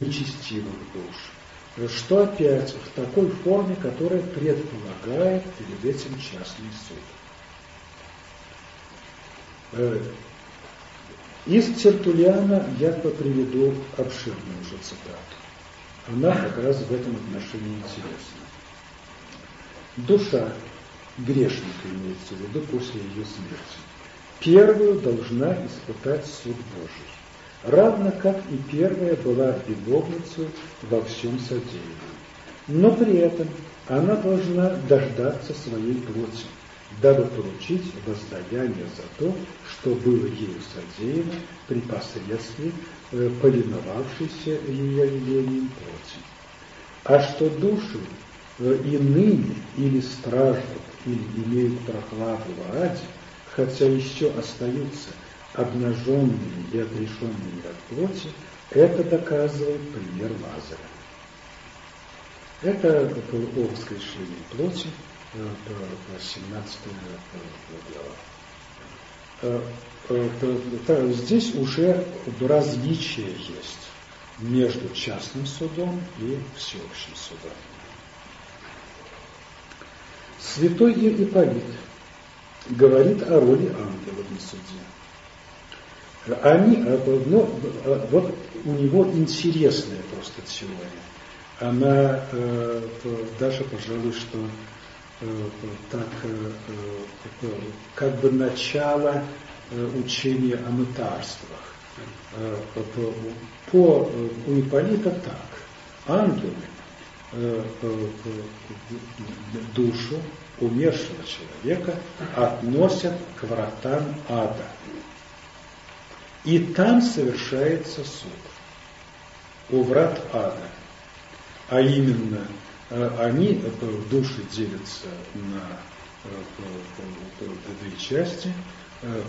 нечестивых душ, что опять в такой форме, которая предполагает перед этим частный суд. Э, из Тертулиана я приведу обширную уже цитату. Она как раз в этом отношении интересна. Душа грешника имеется в виду после ее смерти. Первую должна испытать суд Божий, равно как и первая была виновницей во всем содеянном. Но при этом она должна дождаться своей плоти, дабы получить воздаяние за то, что было ею содеяно при посредстве э, ее велением плоти. А что души э, иными или страждут, или имеют прохладу в аде, хотя еще остаются обнаженными и отрешенными от плоти, это доказывает пример Лазаря. Это образ решения плоти, 17 глава. Здесь уже различие есть между частным судом и всеобщим судом. Святой Ипполит говорит о роли ангелов на суде. Они, ну, вот у него интересная просто теория. Она э, даже, пожалуй, что Э, так, э, э, как бы начало учения о мытарствах. По у Ипполита так. Ангелы душу умершего человека относят к вратам ада. И там совершается суд. У врат ада. А именно Э, они, души делятся на э, две части, э,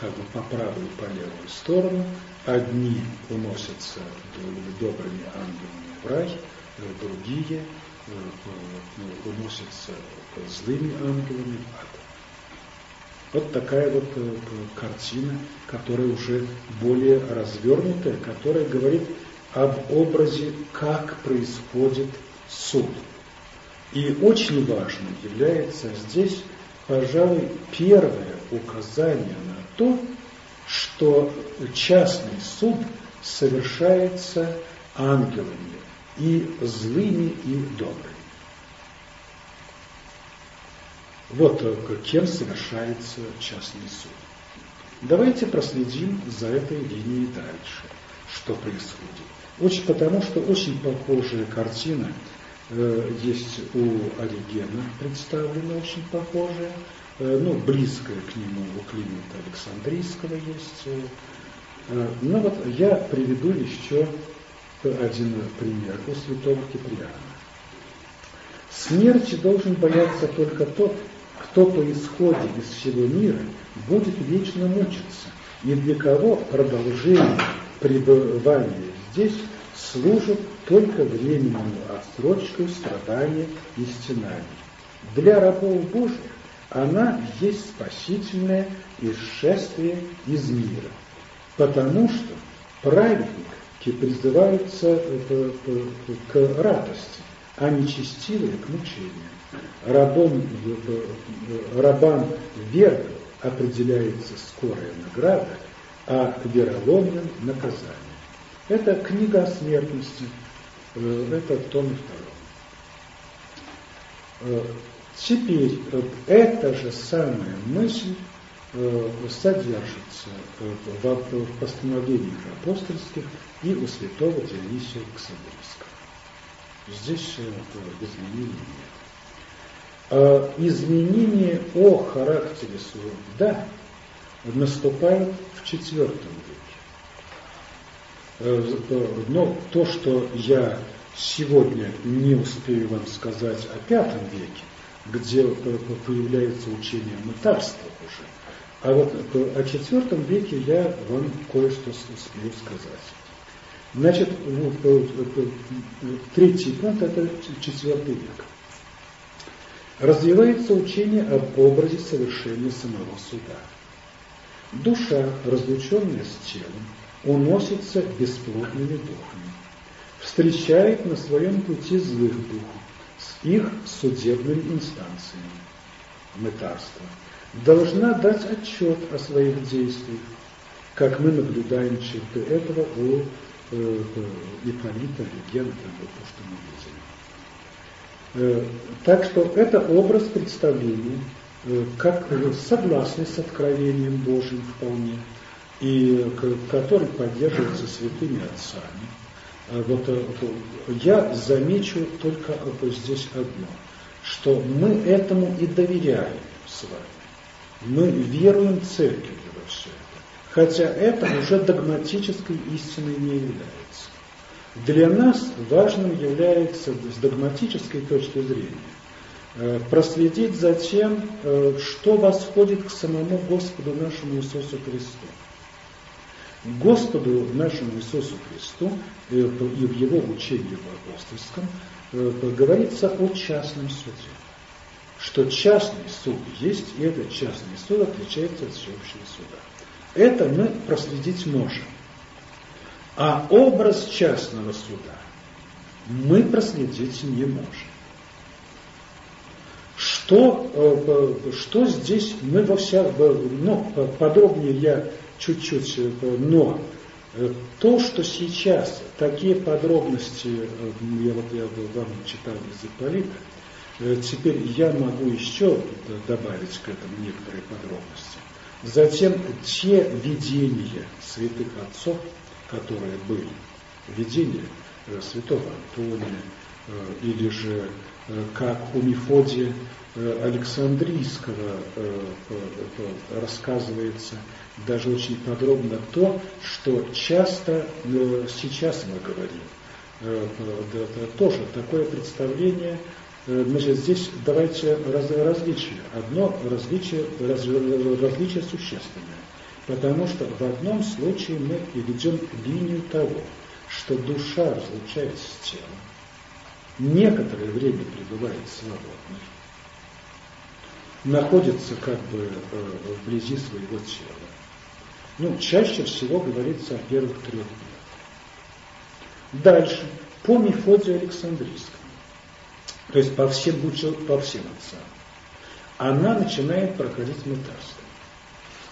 как бы по правую и по левую сторону. Одни уносятся добрыми ангелами в рай, другие уносятся злыми ангелами в ад. Вот такая вот картина, которая уже более развернутая, которая говорит об образе, как происходит суд. И очень важным является здесь, пожалуй, первое указание на то, что частный суд совершается ангелами и злыми, и добрыми. Вот кем совершается частный суд. Давайте проследим за этой линией дальше, что происходит. Очень, потому что очень похожая картина Э, есть у Оригена представлена очень похожая, э, ну, близкая к нему у Климента Александрийского есть. Э, ну вот я приведу еще один пример у святого Киприана. Смерти должен бояться только тот, кто по исходе из всего мира будет вечно мучиться, и для кого продолжение пребывания здесь служит только временную отсрочкой страдания и стенаний. Для рабов Божьих она есть спасительное исшествие из мира, потому что праведники призываются к радости, а нечестивые к мучению. Рабом, рабам веры определяется скорая награда, а вероломным наказание. Это книга о смертности, э, это в томе втором. Э, теперь э, эта же самая мысль содержится в постановлениях апостольских и у святого Дионисия Ксаверского. Здесь изменений нет. Изменения о характере суда наступают в четвертом веке. Э, но то, что я сегодня не успею вам сказать о пятом веке, где появляется учение мытарства уже, а вот о четвертом веке я вам кое-что успею сказать. Значит, третий пункт – это четвертый век. Развивается учение об образе совершения самого суда. Душа, разлученная с телом, уносится бесплотными духами. встречает на своем пути злых духов с их судебными инстанциями, мытарство, должна дать отчет о своих действиях, как мы наблюдаем черты этого у э, Ипполита, Гена, то, что мы видели. Э, так что это образ представления, э, как согласный с откровением Божьим вполне, и который поддерживается святыми отцами. Вот я замечу только здесь одно, что мы этому и доверяем с вами. Мы веруем церкви во все хотя это уже догматической истиной не является. Для нас важным является с догматической точки зрения э, проследить за тем, э, что восходит к самому Господу нашему Иисусу Христу. Господу нашему Иисусу Христу э, и в Его учении в апостольском говорится о частном суде. Что частный суд есть, и этот частный суд отличается от всеобщего суда. Это мы проследить можем. А образ частного суда мы проследить не можем. Что, э, что здесь мы во всех, ну, подробнее я чуть-чуть, э, но э, то, что сейчас такие подробности, я вот я вам читал из Ипполита, теперь я могу еще добавить к этому некоторые подробности. Затем те видения святых отцов, которые были, видения э, святого Антония, э, или же э, как у Мефодия Александрийского рассказывается даже очень подробно то, что часто сейчас мы говорим, тоже такое представление значит, здесь давайте раз, различия. Одно различие, раз, различие существенное. Потому что в одном случае мы ведем линию того, что душа разлучается с телом, некоторое время пребывает свободной, находится как бы э, вблизи своего тела. Ну, чаще всего говорится о первых трех днях. Дальше, по Мефодию Александрийскому то есть по всем, по всем отцам, она начинает проходить мытарство.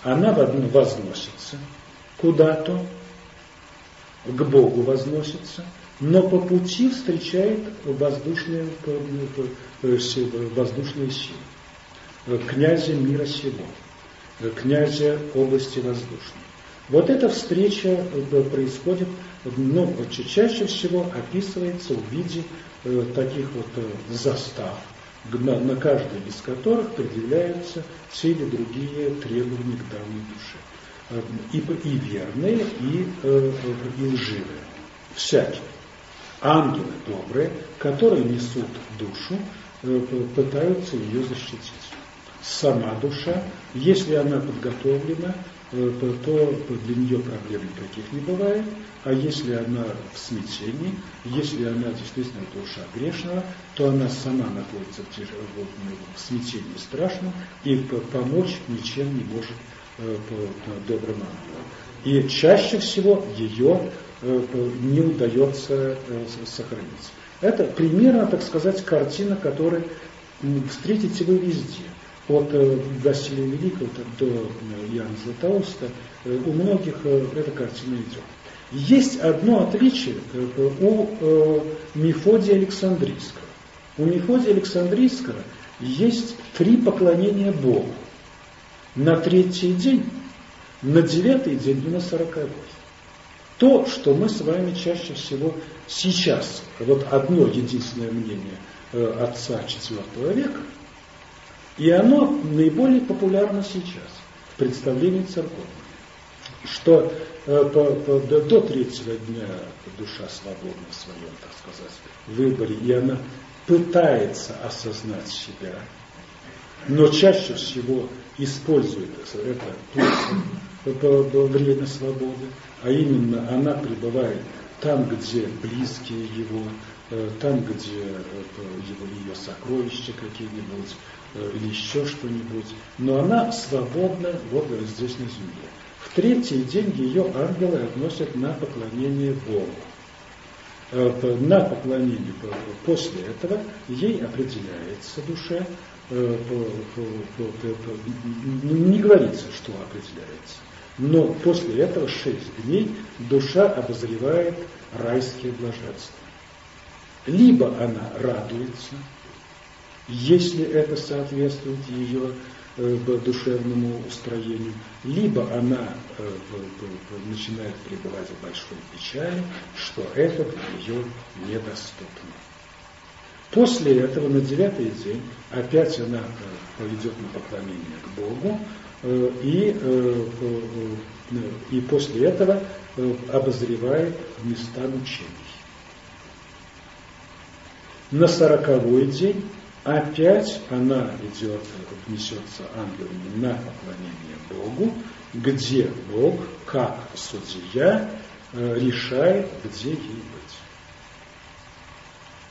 Она возносится куда-то, к Богу возносится, но по пути встречает воздушные, воздушные силы, князя мира сего, князя области воздушной. Вот эта встреча происходит, ну, чаще всего описывается в виде Э, таких вот э, застав, на, на каждой из которых предъявляются все или другие требования к данной душе. Э, и, и верные, и, и лживые. Всякие. Ангелы добрые, которые несут душу, пытаются ее защитить. Сама душа, если она подготовлена, то для нее проблем никаких не бывает, а если она в смятении, если она действительно душа грешного, то она сама находится в, смятении страшном и помочь ничем не может э, добрым ангелам. И чаще всего ее э, не удается э, сохранить. Это примерно, так сказать, картина, которую встретите вы везде. От Василия Великого до Иоанна Златоуста у многих эта картина идет. Есть одно отличие у э, Мефодия Александрийского. У Мефодия Александрийского есть три поклонения Богу. На третий день, на девятый день и на сороковой. То, что мы с вами чаще всего сейчас, вот одно единственное мнение э, отца IV века, и оно наиболее популярно сейчас в представлении церковных, что Э, по, по, до, до третьего дня душа свободна в своем, так сказать, выборе, и она пытается осознать себя, но чаще всего использует это время свободы, а именно она пребывает там, где близкие его, э, там, где его, ее сокровища какие-нибудь, э, или еще что-нибудь, но она свободна вот здесь на земле третий день ее ангелы относят на поклонение Богу. на поклонение после этого ей определяется душа, не говорится, что определяется. Но после этого шесть дней душа обозревает райские блаженства. Либо она радуется, если это соответствует ее э, душевному устроению, либо она э, начинает пребывать в большой печали, что это для нее недоступно. После этого на девятый день опять она э, поведет на поклонение к Богу, и, и после этого обозревает места мучений. На сороковой день опять она идет, внесется ангелами на поклонение Богу, где Бог, как судья, э, решает, где ей быть.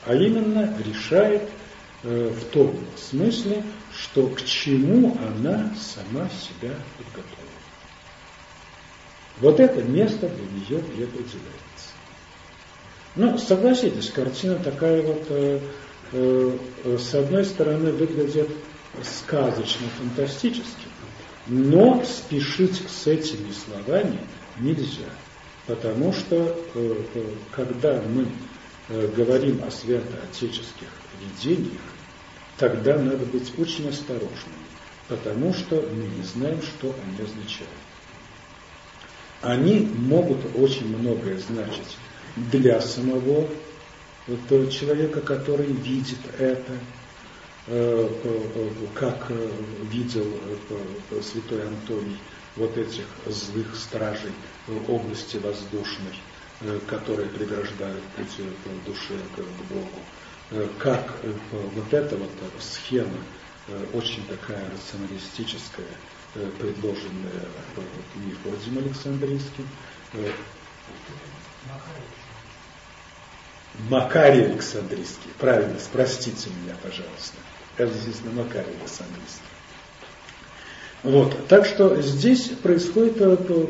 А именно решает э, в том смысле, что к чему она сама себя подготовила. Вот это место для нее и определяется. Ну, согласитесь, картина такая вот э, с одной стороны, выглядит сказочно, фантастически, но спешить с этими словами нельзя, потому что э, э, когда мы говорим о святоотеческих видениях, тогда надо быть очень осторожными, потому что мы не знаем, что они означают. Они могут очень многое значить для самого вот человека, который видит это, э, как э, видел э, святой Антоний вот этих злых стражей области воздушной, которые преграждают путь душе к Богу. Как вот эта вот схема, очень такая рационалистическая, предложенная Мефодием Александрийским, Макарий Александрийский. Правильно, спростите меня, пожалуйста. Это на Макарий Александрийский. Вот, так что здесь происходит, то, то,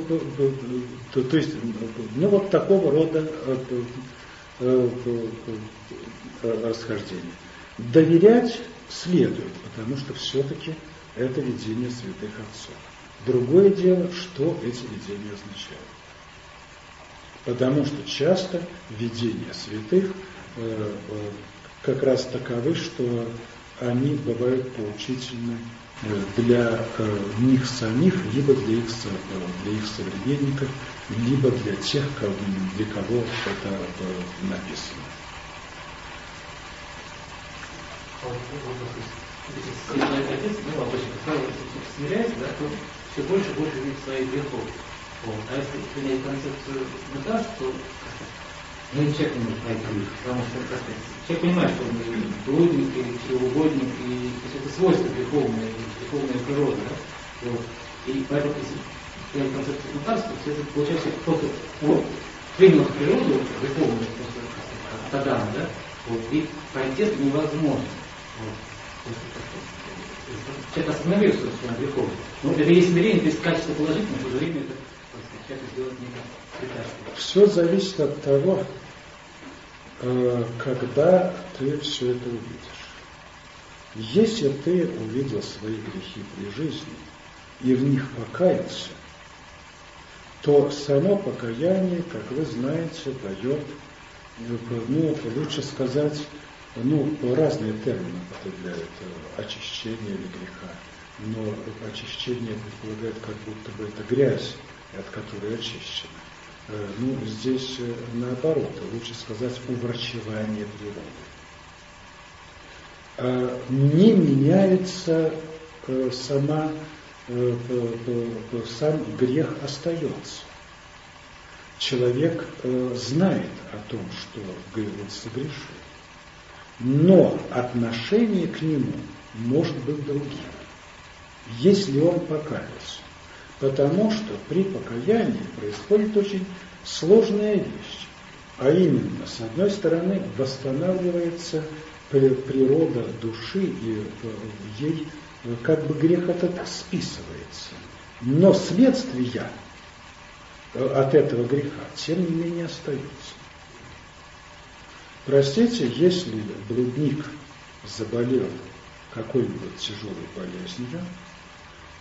то, то есть, ну вот такого рода расхождение. Доверять следует, потому что все-таки это видение святых отцов. Другое дело, что эти видения означают. Потому что часто видения святых э, э, как раз таковы, что они бывают поучительны э, для них самих, либо для их, для их современников, либо для тех, для кого это написано. Отец, ну, то все больше и больше видит своих грехов. Вот. А если принять концепцию метаж, то ну, человек не может найти потому что как человек понимает, что он блудник или чревоугодник, и то есть это свойство греховное, греховная природа. Да? Вот. И поэтому, если принять концепцию метарства, то это получается просто вот, принял природу греховную просто от да? Вот, и пройти это невозможно. Вот. Человек остановился на греховном. Но это есть смирение, то есть качество положительное, в то же время это все зависит от того, э, когда ты все это увидишь. Если ты увидел свои грехи при жизни и в них покаялся, то само покаяние, как вы знаете, дает, ну, лучше сказать, ну, разные термины употребляют, э, очищение или греха. Но очищение предполагает, как будто бы это грязь, от которой очищены. Э, ну, здесь э, наоборот, лучше сказать уврачевание природы. Э, не меняется сама, сам грех остается. Человек знает о том, что он согрешил, но отношение к нему может быть другим, если он покаялся. Потому что при покаянии происходит очень сложная вещь. А именно, с одной стороны, восстанавливается природа души, и э, ей э, как бы грех этот списывается. Но следствия э, от этого греха, тем не менее, остаются. Простите, если блудник заболел какой-нибудь тяжелой болезнью,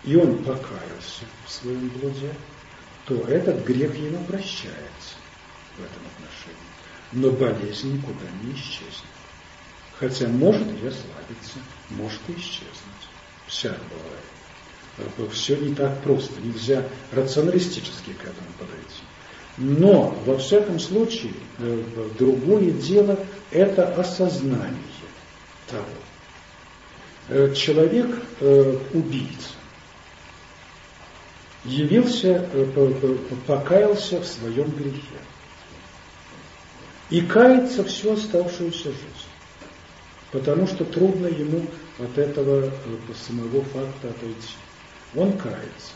и он покаялся в своем блуде, то этот грех ему прощается в этом отношении. Но болезнь никуда не исчезнет. Хотя может и ослабиться, может и исчезнуть. Всяко бывает. Все не так просто. Нельзя рационалистически к этому подойти. Но, во всяком случае, э, другое дело – это осознание того. Э, человек э, убийца явился, покаялся в своем грехе и кается всю оставшуюся жизнь, потому что трудно ему от этого самого факта отойти. Он кается.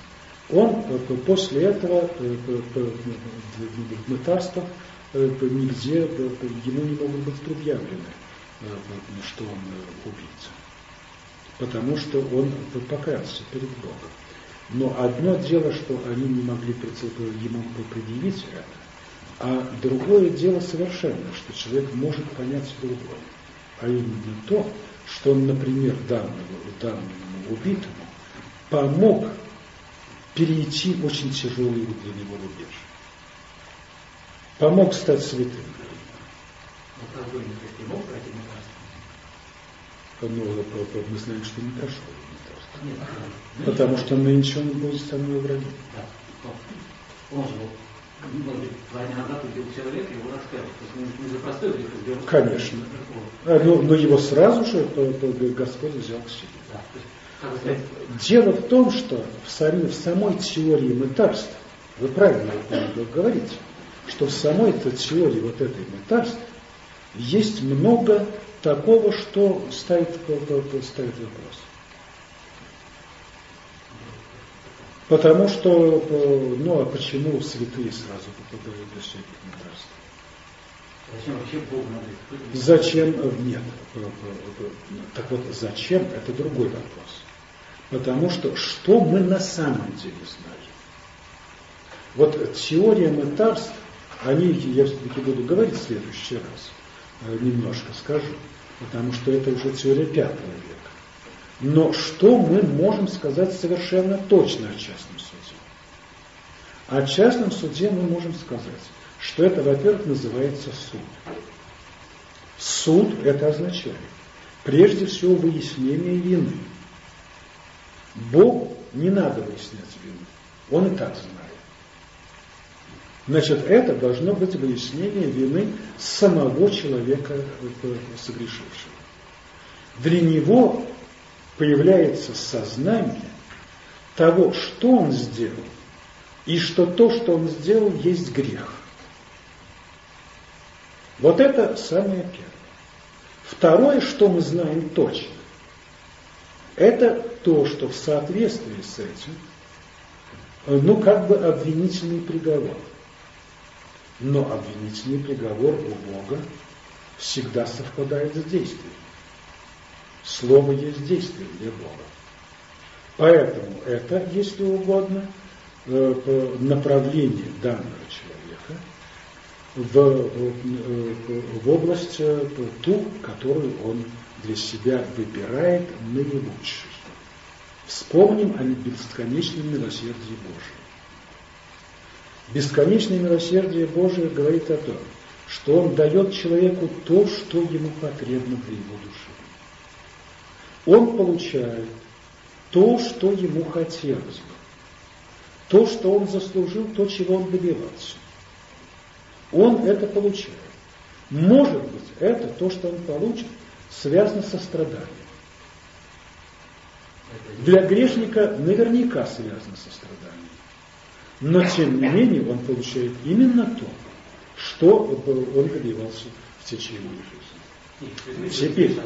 Он после этого в мытарствах нигде ему не могут быть предъявлены, что он убийца. Потому что он покаялся перед Богом. Но одно дело, что они не могли ему предъявить это, а другое дело совершенно, что человек может понять другое. А именно то, что он, например, данному, данному убитому помог перейти очень тяжелый для него рубеж. Помог стать святым. Ну, мы знаем, что не прошел. Потому что нынче он будет со мной врагом. Он же может быть, два дня назад убил человека, его. То есть не за простой грех сделал. Конечно. А, но, но его сразу же Господь взял к себе. Да, Дело в том, что в, сами, в самой теории мытарства, вы правильно говорите, что в самой этой теории вот этой мытарства есть много такого, что ставит, ставит вопрос. Потому что, ну а почему святые сразу попадают до всяких мытарств? Зачем вообще Бог надо? Зачем? Нет. Так вот, зачем? Это другой вопрос. Потому что что мы на самом деле знаем? Вот теория мытарств, они, я все-таки буду говорить в следующий раз, э, немножко скажу, потому что это уже теория пятого века. Но что мы можем сказать совершенно точно о частном суде? О частном суде мы можем сказать, что это, во-первых, называется суд. Суд это означает прежде всего выяснение вины. Богу не надо выяснять вину. Он и так знает. Значит, это должно быть выяснение вины самого человека э, согрешившего. Для него появляется сознание того, что он сделал, и что то, что он сделал, есть грех. Вот это самое первое. Второе, что мы знаем точно, это то, что в соответствии с этим, ну, как бы обвинительный приговор. Но обвинительный приговор у Бога всегда совпадает с действием. Слово есть действие для Бога. Поэтому это, если угодно, э, направление данного человека в, в, в область э, ту, которую он для себя выбирает наилучший. Вспомним о бесконечном милосердии Божьем. Бесконечное милосердие Божие говорит о том, что Он дает человеку то, что ему потребно для его души. Он получает то, что ему хотелось бы. То, что он заслужил, то, чего он добивался. Он это получает. Может быть, это то, что он получит, связано со страданием. Для грешника наверняка связано со страданием. Но тем не менее он получает именно то, что он добивался в течение жизни. Теперь,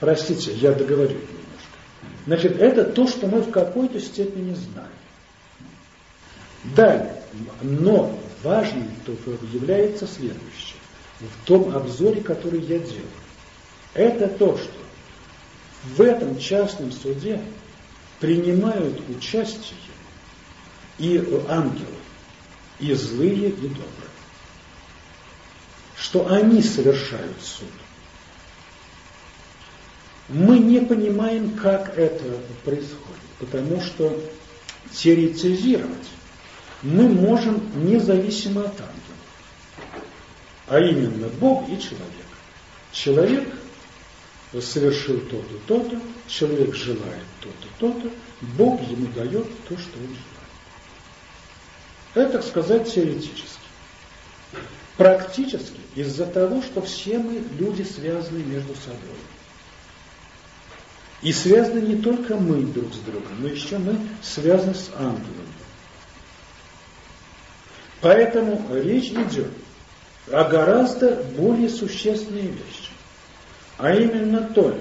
простите, я договорю немножко. Значит, это то, что мы в какой-то степени знаем. Далее, но важным является следующее. В том обзоре, который я делаю это то, что в этом частном суде принимают участие и ангелы, и злые, и добрые. что они совершают суд. Мы не понимаем, как это происходит, потому что теоретизировать мы можем независимо от ангела, а именно Бог и человек. Человек совершил то-то, то-то, человек желает то-то, то-то, Бог ему дает то, что он желает. Это, сказать, теоретически. Практически из-за того, что все мы люди связаны между собой. И связаны не только мы друг с другом, но еще мы связаны с ангелами. Поэтому речь идет о гораздо более существенной вещи. А именно то,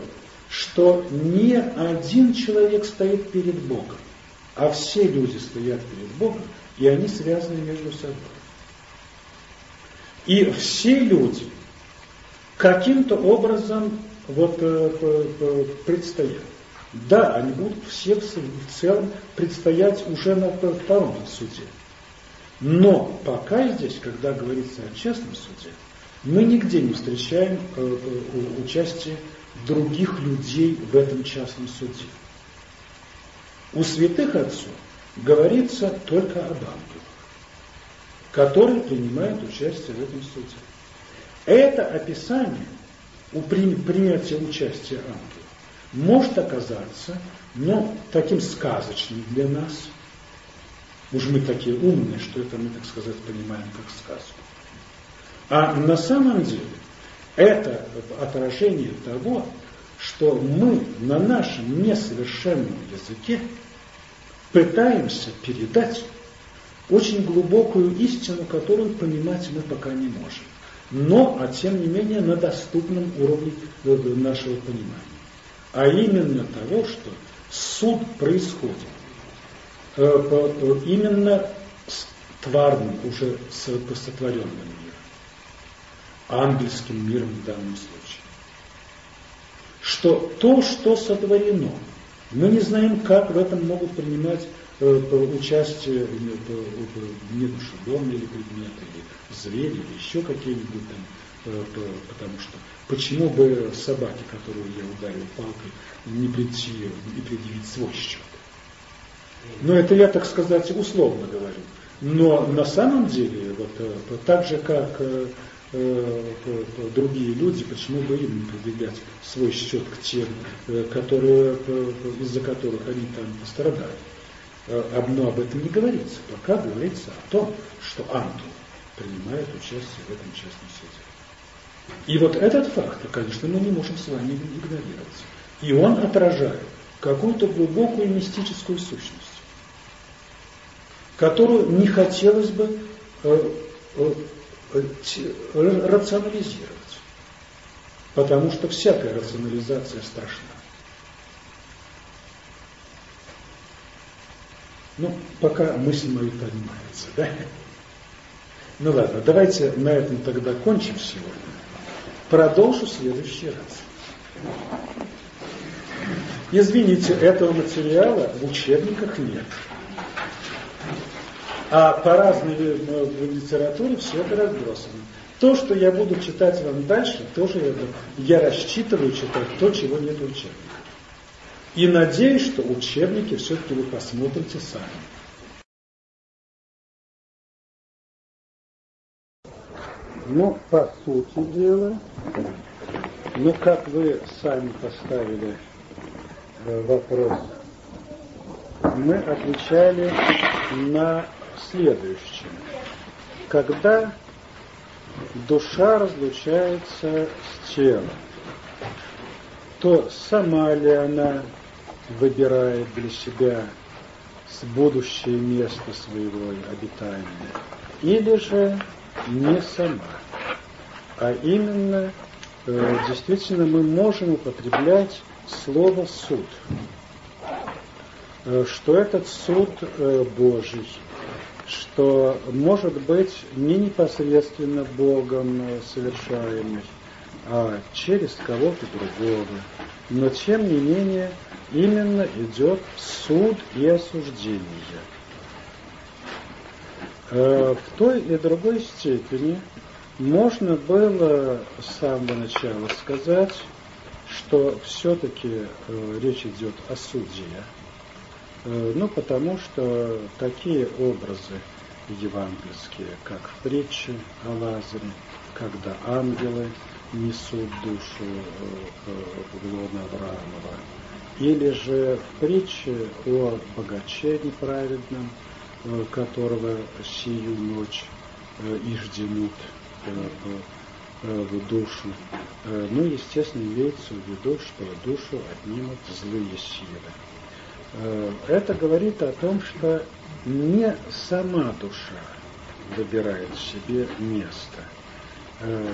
что не один человек стоит перед Богом, а все люди стоят перед Богом, и они связаны между собой. И все люди каким-то образом вот э, предстоят. Да, они будут все в целом предстоять уже на втором суде. Но пока здесь, когда говорится о честном суде, мы нигде не встречаем э, участие других людей в этом частном суде. У святых отцов говорится только об ангелах, которые принимают участие в этом суде. Это описание у принятия участия ангелов может оказаться, но таким сказочным для нас. Уж мы такие умные, что это мы, так сказать, понимаем как сказку. А на самом деле это отражение того, что мы на нашем несовершенном языке пытаемся передать очень глубокую истину, которую понимать мы пока не можем. Но, а тем не менее, на доступном уровне э, нашего понимания. А именно того, что суд происходит э, э, именно с тварным, уже сотворенным миром ангельским миром в данном случае. Что то, что сотворено, мы не знаем, как в этом могут принимать участие э, недушевленные или предметы, или звери, или еще какие-нибудь там, э, потому что почему бы собаке, которую я ударил палкой, не прийти и предъявить свой счет? Но это я, так сказать, условно говорю. Но на самом деле, вот, так же, как Э, другие люди, почему бы им не предъявлять свой счет к тем, э, которые, э, из-за которых они там пострадали. Но об этом не говорится. Пока говорится о том, что ангел принимает участие в этом частном суде. И вот этот факт, конечно, мы не можем с вами игнорировать. И он отражает какую-то глубокую мистическую сущность, которую не хотелось бы рационализировать. Потому что всякая рационализация страшна. Ну, пока мысль моя поднимается, да? Ну ладно, давайте на этом тогда кончим сегодня. Продолжу в следующий раз. Извините, этого материала в учебниках нет. А по разной в литературе все это разбросано. То, что я буду читать вам дальше, тоже я, я рассчитываю читать то, чего нет в учебниках. И надеюсь, что учебники все-таки вы посмотрите сами. Ну, по сути дела, ну, как вы сами поставили э, вопрос, мы отвечали на следующем. Когда душа разлучается с телом, то сама ли она выбирает для себя будущее место своего обитания, или же не сама, а именно э, действительно мы можем употреблять слово суд, э, что этот суд э, Божий что может быть не непосредственно Богом совершаемый, а через кого-то другого. Но тем не менее именно идет суд и осуждение. Э, в той и другой степени можно было с самого начала сказать, что все-таки э, речь идет о суде, э, ну потому что такие образы евангельские, как в притче о Лазаре, когда ангелы несут душу э, в лоно Авраамова, или же в притче о богаче неправедном, э, которого сию ночь э, ижденут в душу. Ну, естественно, имеется в виду, что душу отнимут злые силы. Это говорит о том, что не сама душа выбирает себе место,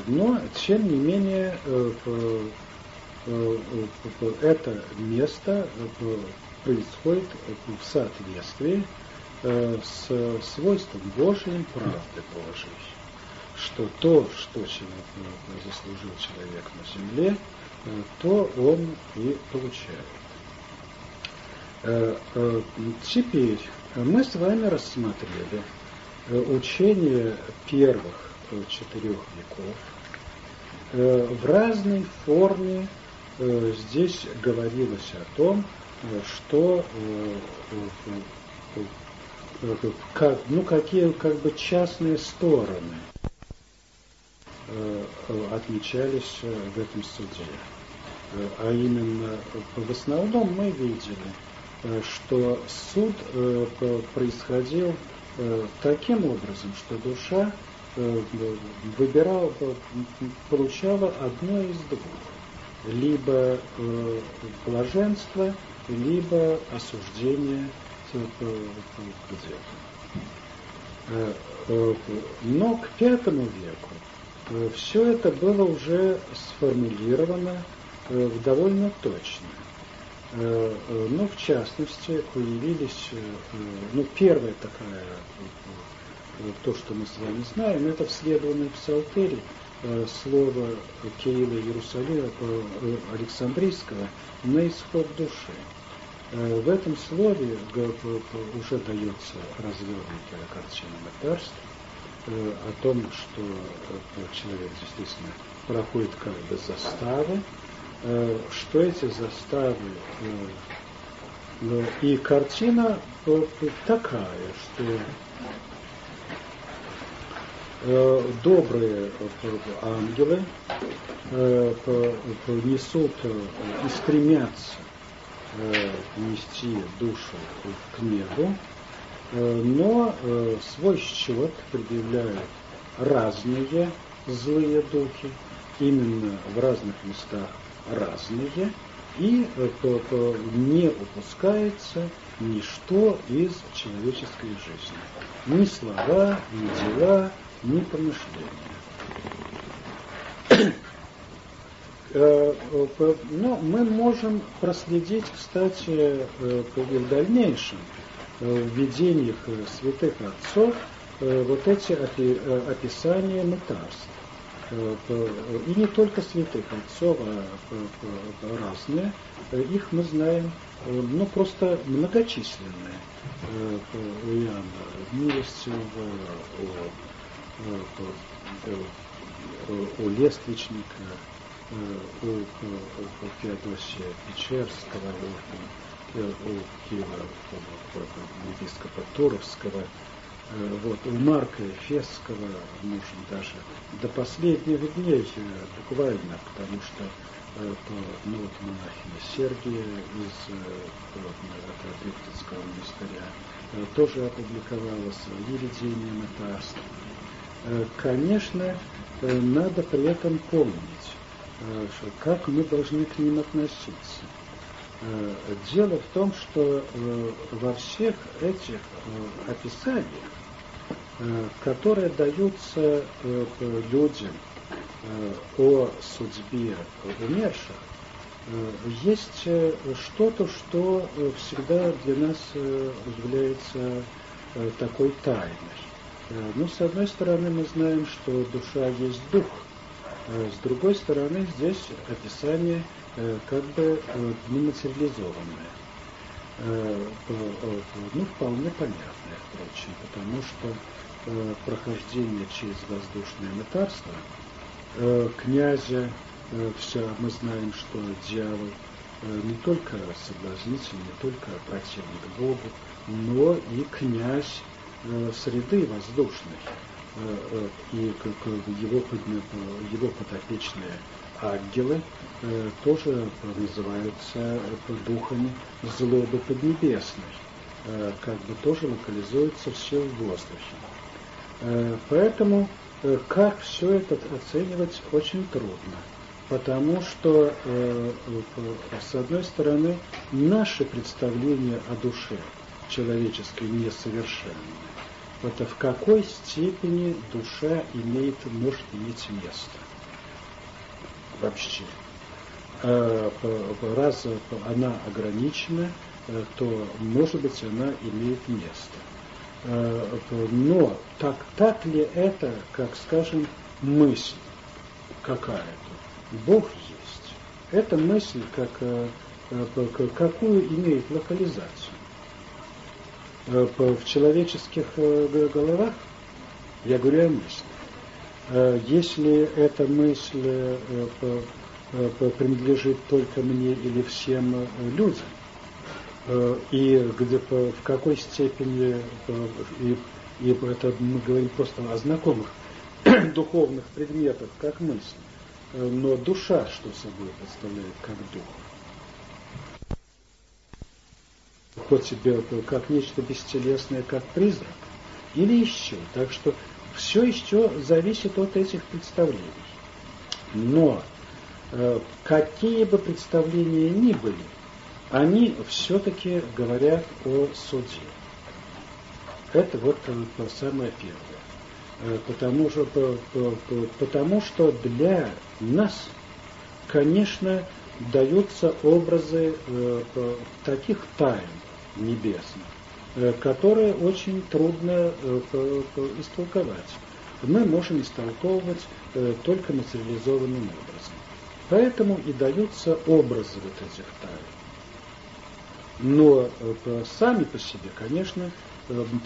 но, тем не менее, Э, э, это место э, происходит в соответствии с свойством Божьим, правды Божией, что то, что заслужил человек на земле, то он и получает. Теперь мы с вами рассмотрели учение первых четырех веков в разной форме Э, здесь говорилось о том, э, что э, как, ну, какие как бы частные стороны отмечались в этом суде. А именно, в основном мы видели, что суд происходил таким образом, что душа выбирала, получала одно из двух либо э, блаженство, либо осуждение где-то. Э, э, но к пятому веку э, все это было уже сформулировано э, довольно точно. Э, э, ну, в частности, появились, э, ну, первая такая, э, то, что мы с вами знаем, это вследованный псалтерий, Э, слово Киила Иерусалима э, Александрийского на исход души. В этом слове уже дается развернутая картина мытарства о том, что человек действительно проходит как бы заставы, что эти заставы и картина такая, что добрые э, ангелы э, несут и стремятся нести душу к небу, но свой счет предъявляют разные злые духи, именно в разных местах разные, и не упускается ничто из человеческой жизни. Ни слова, ни дела, ни помышления. Э, э, но мы можем проследить, кстати, э, в дальнейшем в видениях святых отцов вот эти описания мытарств. И не только святых отцов, а разные. Их мы знаем, ну, просто многочисленные. У Иоанна Милостивого, у Лествичника, у, у Феодосия Печерского, у, у Киева, епископа Туровского, вот, у Марка Эфесского, можем даже до последних дней буквально, потому что ну, вот монахиня Сергия из вот, Дрифтинского монастыря тоже опубликовала свои видения мытарств. Э, конечно, э, надо при этом помнить, э, как мы должны к ним относиться. Дело в том, что во всех этих описаниях, которые даются людям о судьбе умерших, есть что-то, что всегда для нас является такой тайной. Э, ну, с одной стороны, мы знаем, что душа есть дух. А с другой стороны, здесь описание э, как бы э, нематериализованное. Ну, вполне понятное, впрочем, потому что э, прохождения через воздушное мытарство, э, князя, э, все, мы знаем, что дьявол э, не только соблазнитель, не только противник Богу, но и князь э, среды воздушной. Э, э, и как его, его подопечные ангелы э, тоже называются духами злобы поднебесной, как бы тоже локализуются все в воздухе. Поэтому как все это оценивать очень трудно, потому что, с одной стороны, наши представления о душе человеческой несовершенны, это в какой степени душа имеет, может иметь место вообще. Э, раз она ограничена, э, то, может быть, она имеет место. Э, но так, так ли это, как, скажем, мысль какая-то? Бог есть. Эта мысль как, какую имеет локализацию? Э, в человеческих э, головах, я говорю о мысли. Э, если эта мысль принадлежит только мне или всем людям, и где, в какой степени, и, и это мы говорим просто о знакомых духовных предметах, как мысль, но душа что собой представляет как дух? Хоть себе как нечто бестелесное, как призрак, или еще. Так что все еще зависит от этих представлений. Но э, какие бы представления ни были, они все-таки говорят о суде. Это вот э, самое первое. Э, потому, что, потому что для нас, конечно, даются образы э, таких тайн, небесных, э, которые очень трудно э, истолковать. Мы можем истолковывать э, только материализованным образом. Поэтому и даются образы вот этих тайн. Но сами по себе, конечно,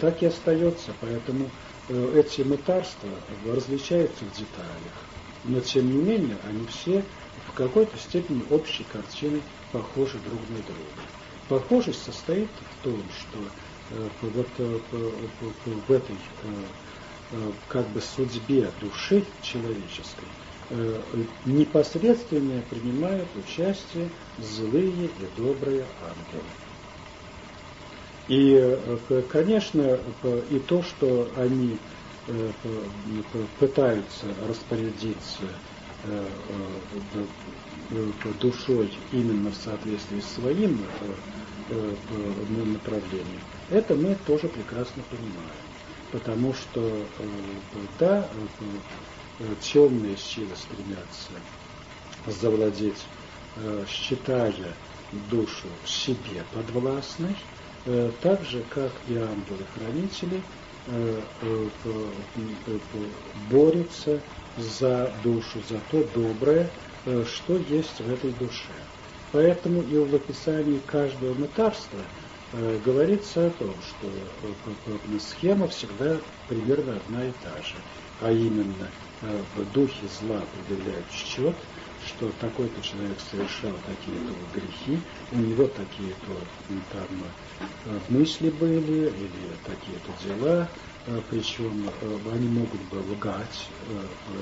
так и остается. Поэтому эти мытарства различаются в деталях. Но тем не менее, они все в какой-то степени общей картины похожи друг на друга. Похожесть состоит в том, что э, вот э, в этой э, как бы судьбе души человеческой непосредственно принимают участие злые и добрые ангелы. И, конечно, и то, что они пытаются распорядиться душой именно в соответствии с своим э, э, направлением, это мы тоже прекрасно понимаем. Потому что, э, да, темные силы стремятся завладеть, считая душу себе подвластной, так же, как и ангелы-хранители борются за душу, за то доброе, что есть в этой душе. Поэтому и в описании каждого мытарства э, говорится о том, что э, схема всегда примерно одна и та же. А именно, в духе зла предъявляют счет, что такой-то человек совершал такие-то грехи, у него такие-то там мысли были или такие-то дела, причем они могут бы лгать,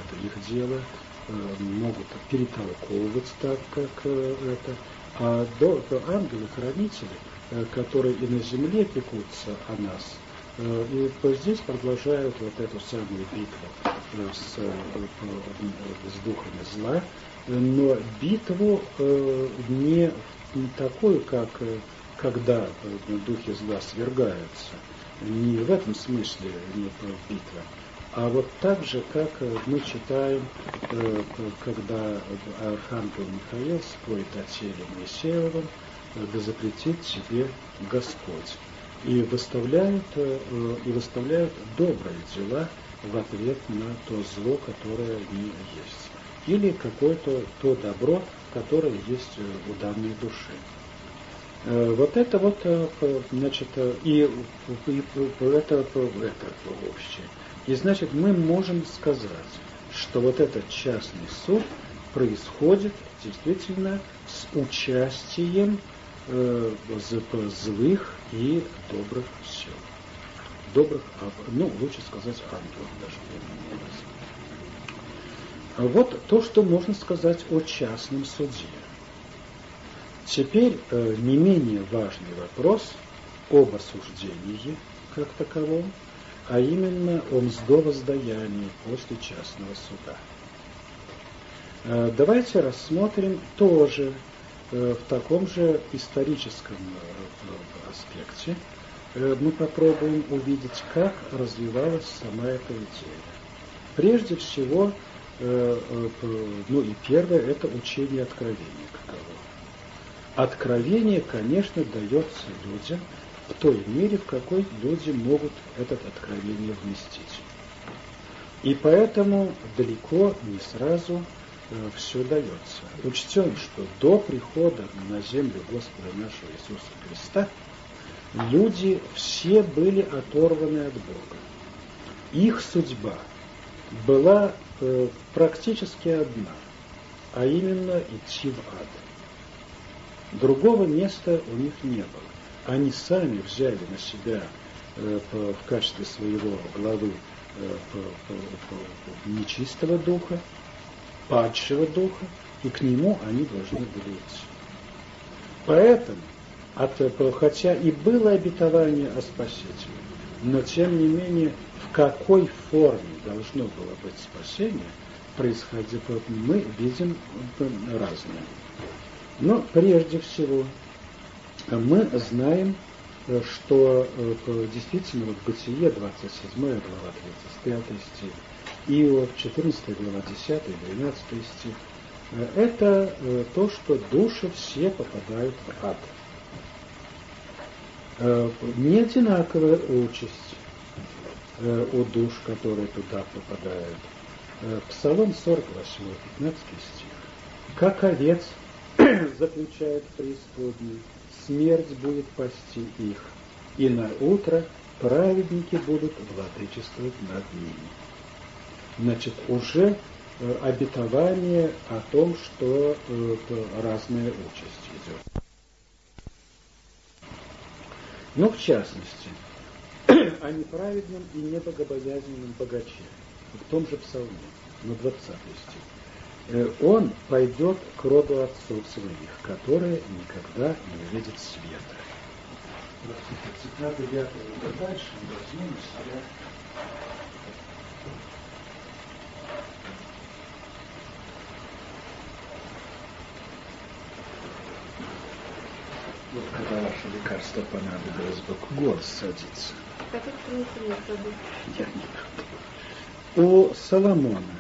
это их дело, Э, могут перетолковывать так, как э, это. А до, ангелы-хранители, э, которые и на земле пекутся о нас, и здесь продолжают вот эту самую битву с, с духами зла, но битву не такую, как когда духи зла свергаются, не в этом смысле не битва, а вот так же, как э, мы читаем, э, когда Архангел Михаил спорит о теле Моисеевом, э, да запретит тебе Господь. И выставляют, и выставляют добрые дела в ответ на то зло, которое в ней есть. Или какое-то то добро, которое есть у данной души. Вот это вот, значит, и, и это, это общее. И значит, мы можем сказать, что вот этот частный суд происходит действительно с участием э, злых и добрых сил. Добрых, ну, лучше сказать, ангелов даже. Вот то, что можно сказать о частном суде. Теперь э, не менее важный вопрос об осуждении как таковом, а именно о мздовоздаянии после частного суда. Э, давайте рассмотрим тоже э, в таком же историческом э, аспекте. Мы попробуем увидеть, как развивалась сама эта идея. Прежде всего, ну и первое, это учение откровения каково. Откровение, конечно, дается людям в той мере, в какой люди могут это откровение вместить. И поэтому далеко не сразу Э, все дается. Учтем, что до прихода на землю Господа нашего Иисуса Христа люди все были оторваны от Бога. Их судьба была э, практически одна, а именно идти в ад. Другого места у них не было. Они сами взяли на себя э, в качестве своего главы э, нечистого духа, падшего духа, и к нему они должны были идти. Поэтому, от, хотя и было обетование о спасении, но тем не менее, в какой форме должно было быть спасение, происходит, мы видим разное. Но прежде всего, мы знаем, что э, действительно вот Бытие 27 глава 35 стих, Иов, 14 глава, 10 12 стих. Э, это э, то, что души все попадают в ад. Э, не одинаковая участь у душ, которые туда попадают. Псалом 48, 15 стих. Как овец заключает преисподнюю, смерть будет пасти их, и на утро праведники будут владычествовать над ними значит, уже э, обетование о том, что э, разная участь идет. Но в частности, о неправедном и небогобоязненном богаче, в том же псалме, на 20 стих. Э, он пойдет к роду отцов своих, которые никогда не увидят света. Цитата 9 дальше, возьмем себя Вот когда ваше лекарство понадобилось голос садится. Я не буду. У Соломона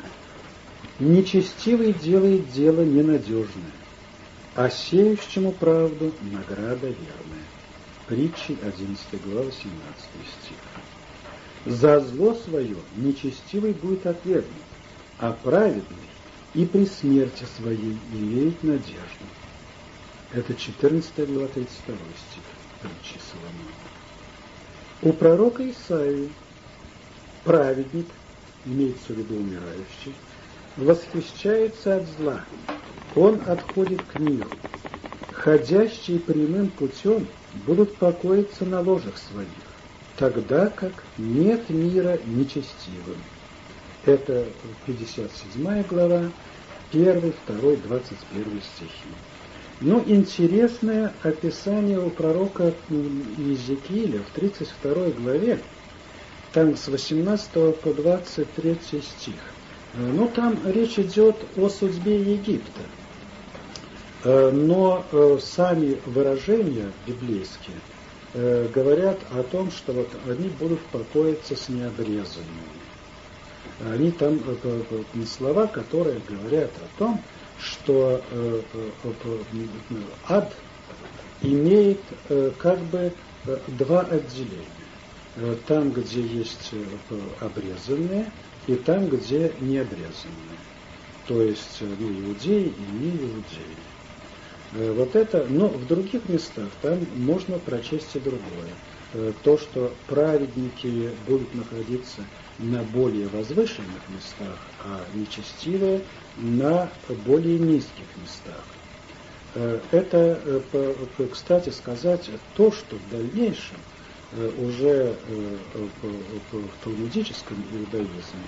нечестивый делает дело ненадежное, а сеющему правду награда верная. Притчи 11 глава 17 стих. За зло свое нечестивый будет отвергнут, а праведный и при смерти своей имеет надежду. Это 14 глава 32 стих притчи Соломона. У пророка Исаии праведник, имеется в виду умирающий, восхищается от зла. Он отходит к миру. Ходящие прямым путем будут покоиться на ложах своих, тогда как нет мира нечестивым. Это 57 глава, 1, 2, 21 стихи. Ну, интересное описание у пророка Иезекииля в 32 главе, там с 18 по 23 стих. Ну, там речь идет о судьбе Египта. Э, но э, сами выражения библейские э, говорят о том, что вот они будут покоиться с необрезанными. Они там слова, которые говорят о том, что э, э, э, ад имеет как бы два отделения. Там, где есть обрезанные, и там, где не обрезанные. То есть ну, иудеи и не иудеи. Вот это, но в других местах там можно прочесть и другое. То, что праведники будут находиться на более возвышенных местах, а нечестивые на более низких местах. Это, кстати сказать, то, что в дальнейшем уже в талмудическом иудаизме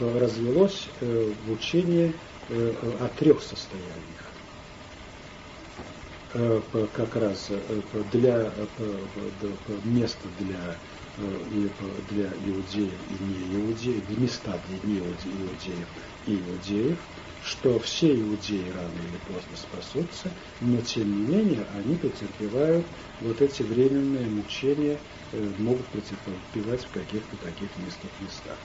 развелось в учении о трех состояниях. Как раз для места для для иудеев и не иудеев, места для не иудеев и иудеев, что все иудеи рано или поздно спасутся, но тем не менее они претерпевают вот эти временные мучения, э, могут претерпевать в каких-то таких местных местах.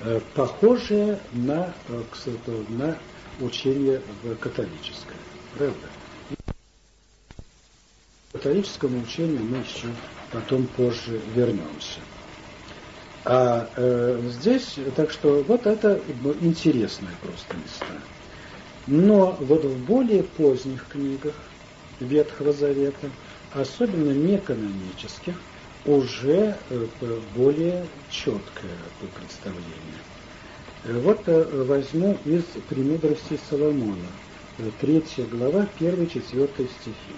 Э, похожее на, э, на учение католическое, правда? К католическому учению мы еще потом позже вернемся. А э, здесь, так что вот это интересные просто места. Но вот в более поздних книгах Ветхого Завета, особенно неканонических, уже э, более четкое представление. Э, вот э, возьму из «Премудрости Соломона», третья глава, 1-4 стихи.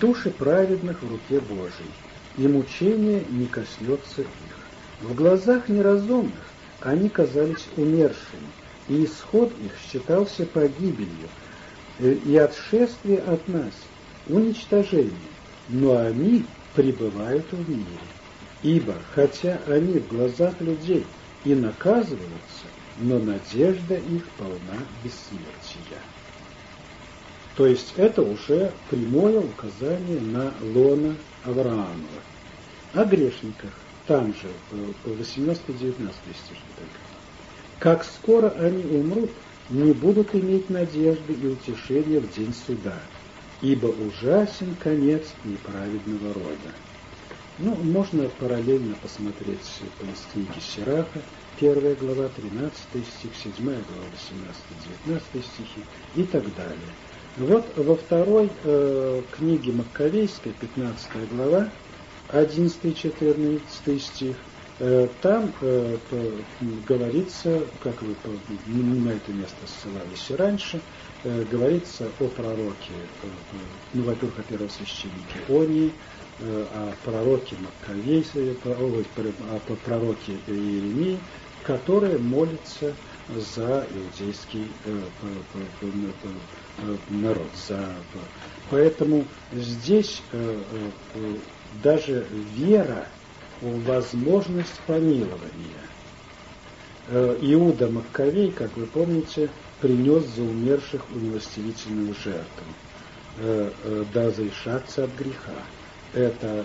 «Души праведных в руке Божией, и мучение не коснется их. В глазах неразумных они казались умершими, и исход их считался погибелью, э, и отшествие от нас – уничтожение, но они пребывают в мире. Ибо, хотя они в глазах людей и наказываются, но надежда их полна бессмертия. То есть это уже прямое указание на лона Авраамова. О грешниках там же, по 18-19 стихи. Как скоро они умрут, не будут иметь надежды и утешения в день суда, ибо ужасен конец неправедного рода. Ну, можно параллельно посмотреть из книги Сираха, первая глава, 13 стих, 7 глава, 18-19 стихи и так далее. Вот во второй э, книге Маккавейской, 15 глава, 11-14 стих, э, там э, говорится, как вы на это место ссылались раньше, э, говорится о пророке, ну, во-первых, о первосвященнике Онии, о пророке Маккавейсе, о пророке Иеремии, которые молятся за иудейский народ. За... Поэтому здесь даже вера в возможность помилования. Э, Иуда Маккавей, как вы помните, принес за умерших умилостивительную жертву, э, э, да заишаться от греха. Это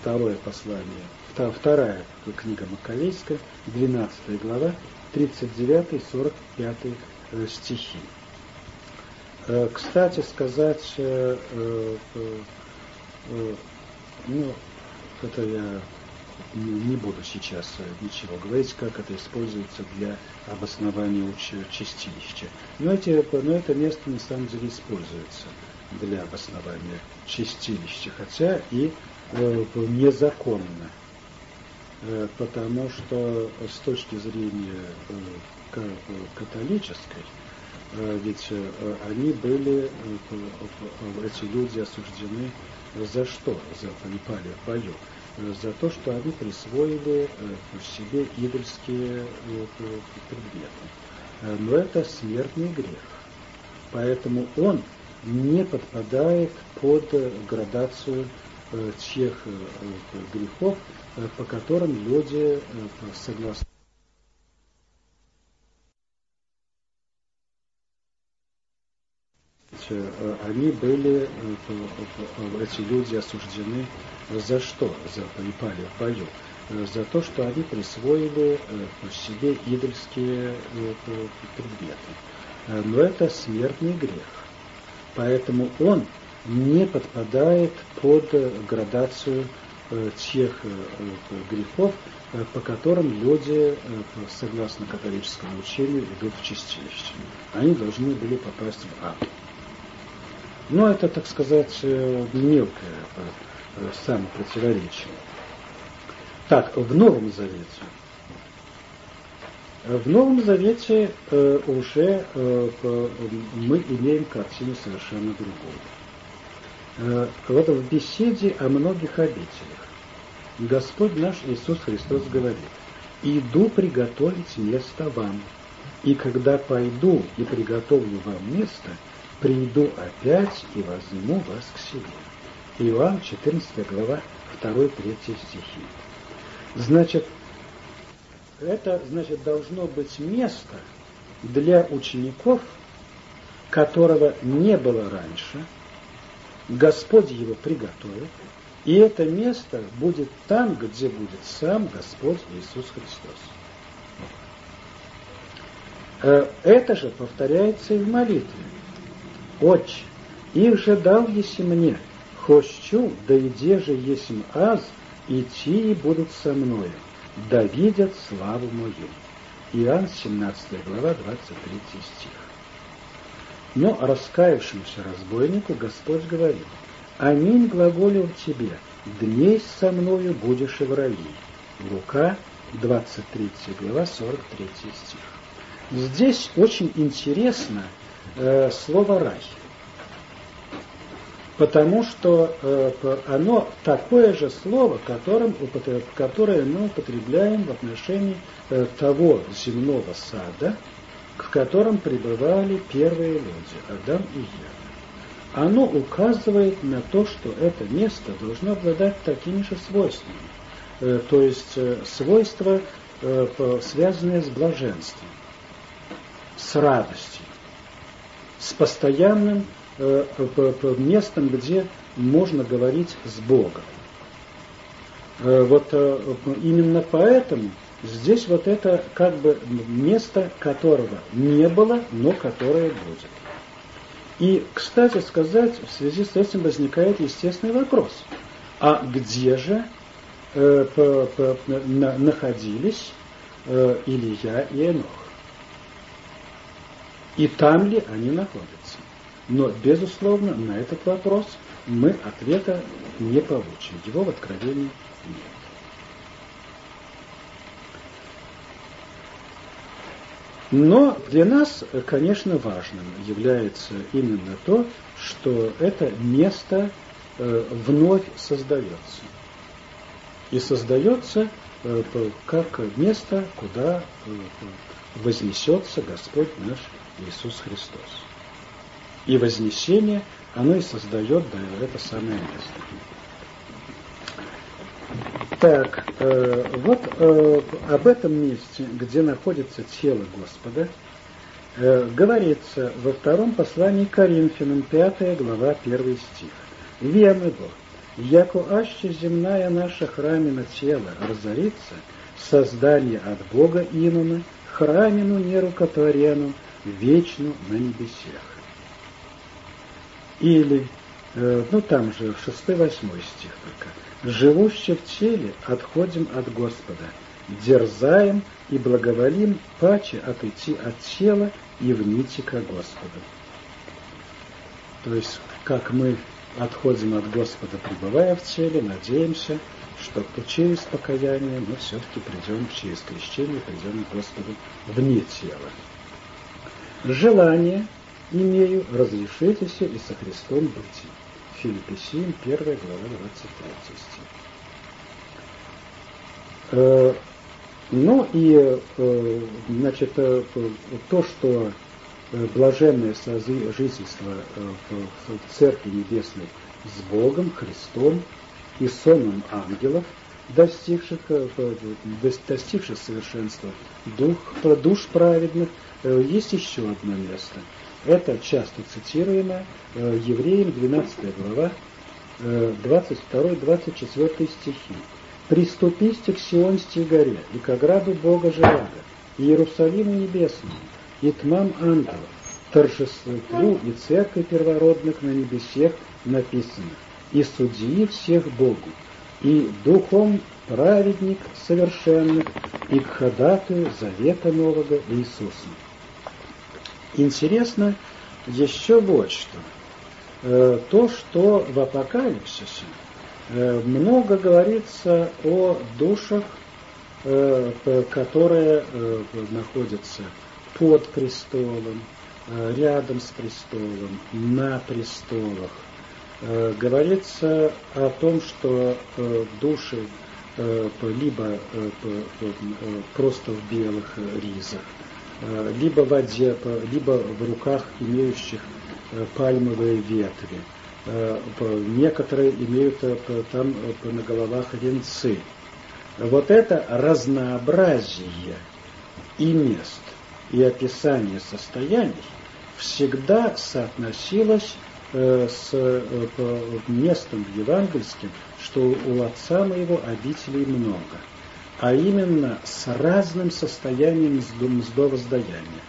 второе послание, вторая книга Маковейская, 12 глава, 39-45 стихи. Кстати сказать, ну, это я не буду сейчас э, ничего говорить, как это используется для обоснования чистилища. Но, эти, но это место на самом деле используется для обоснования чистилища, хотя и э, незаконно. Э, потому что с точки зрения э, католической, э, ведь э, они были, э, эти люди осуждены за что за залипали в бою? За то, что они присвоили э, в себе идольские э, предметы. Э, но это смертный грех. Поэтому он не подпадает под градацию тех грехов, по которым люди согласны. Они были, э, эти люди осуждены за что? За погибали в бою. Э, за то, что они присвоили себе идольские предметы. Но это смертный грех. Поэтому он не подпадает под градацию тех грехов, по которым люди, согласно католическому учению, идут в чистилище. Они должны были попасть в ад. Но это, так сказать, мелкое самопротиворечие. Так, в Новом Завете. В Новом Завете э, уже э, мы имеем картину совершенно другую. Э, вот в беседе о многих обителях Господь наш Иисус Христос говорит, «Иду приготовить место вам, и когда пойду и приготовлю вам место, приду опять и возьму вас к себе». Иоанн 14 глава 2-3 стихи. Значит, это, значит, должно быть место для учеников, которого не было раньше, Господь его приготовит, и это место будет там, где будет сам Господь Иисус Христос. Э, это же повторяется и в молитве. Отче, их же дал еси мне, хощу, да иде же есмь аз, идти и будут со мною, да видят славу мою. Иоанн 17 глава 23 стих. Но раскаявшемуся разбойнику Господь говорит, Аминь глаголю тебе, дней со мною будешь и в раю. Лука, 23 глава, 43 стих. Здесь очень интересно э, слово «рай», потому что э, оно такое же слово, которым, которое мы употребляем в отношении э, того земного сада, в котором пребывали первые люди, Адам и Ева оно указывает на то, что это место должно обладать такими же свойствами. То есть свойства, связанные с блаженством, с радостью, с постоянным местом, где можно говорить с Богом. Вот именно поэтому здесь вот это как бы место, которого не было, но которое будет. И, кстати сказать, в связи с этим возникает естественный вопрос. А где же э, по, по, на, находились э, Илья и Энох? И там ли они находятся? Но, безусловно, на этот вопрос мы ответа не получим. Его в Откровении нет. Но для нас, конечно, важным является именно то, что это место э, вновь создается. И создается э, как место, куда э, вознесется Господь наш Иисус Христос. И вознесение, оно и создает да, это самое место. Так, э, вот э, об этом месте, где находится тело Господа, э, говорится во втором послании Коринфянам, 5 глава, 1 стих. «Верный Бог, яко аще земная наша храмина тело разорится, создание от Бога инуна, храмину нерукотворену, вечну на небесех». Или, э, ну там же 6-8 стих только – живущие в теле, отходим от Господа, дерзаем и благоволим паче отойти от тела и в нити к Господу. То есть, как мы отходим от Господа, пребывая в теле, надеемся, что через покаяние мы все-таки придем через крещение, придем к Господу вне тела. Желание имею, разрешитесь и со Христом быть. Филиппесим, 1 глава, 23 стих. Э, ну и, э, значит, э, то, что блаженное сожительство в Церкви Небесной с Богом, Христом и сонмом ангелов, достигших, достигших совершенства дух, душ праведных, есть еще одно место – это часто цитируемо э, Евреям 12 глава, 22-24 э, стихи. «Приступите к Сионской горе, и к ограду Бога Живаго, и Иерусалиму Небесному, и тмам ангелов, торжеству и церкви первородных на небесех написано, и судьи всех Богу, и духом праведник совершенный и к ходатую завета нового Иисуса. Интересно еще вот что. Э, то, что в Апокалипсисе э, много говорится о душах, э, которые находятся под престолом, рядом с престолом, на престолах. Говорится о том, что души либо просто в белых ризах, либо в воде, либо в руках имеющих Э, пальмовые ветви. Э, некоторые имеют э, там на головах венцы. Вот это разнообразие и мест, и описание состояний всегда соотносилось с местом евангельским, что у отца моего обителей много, а именно с разным состоянием мздовоздаяния.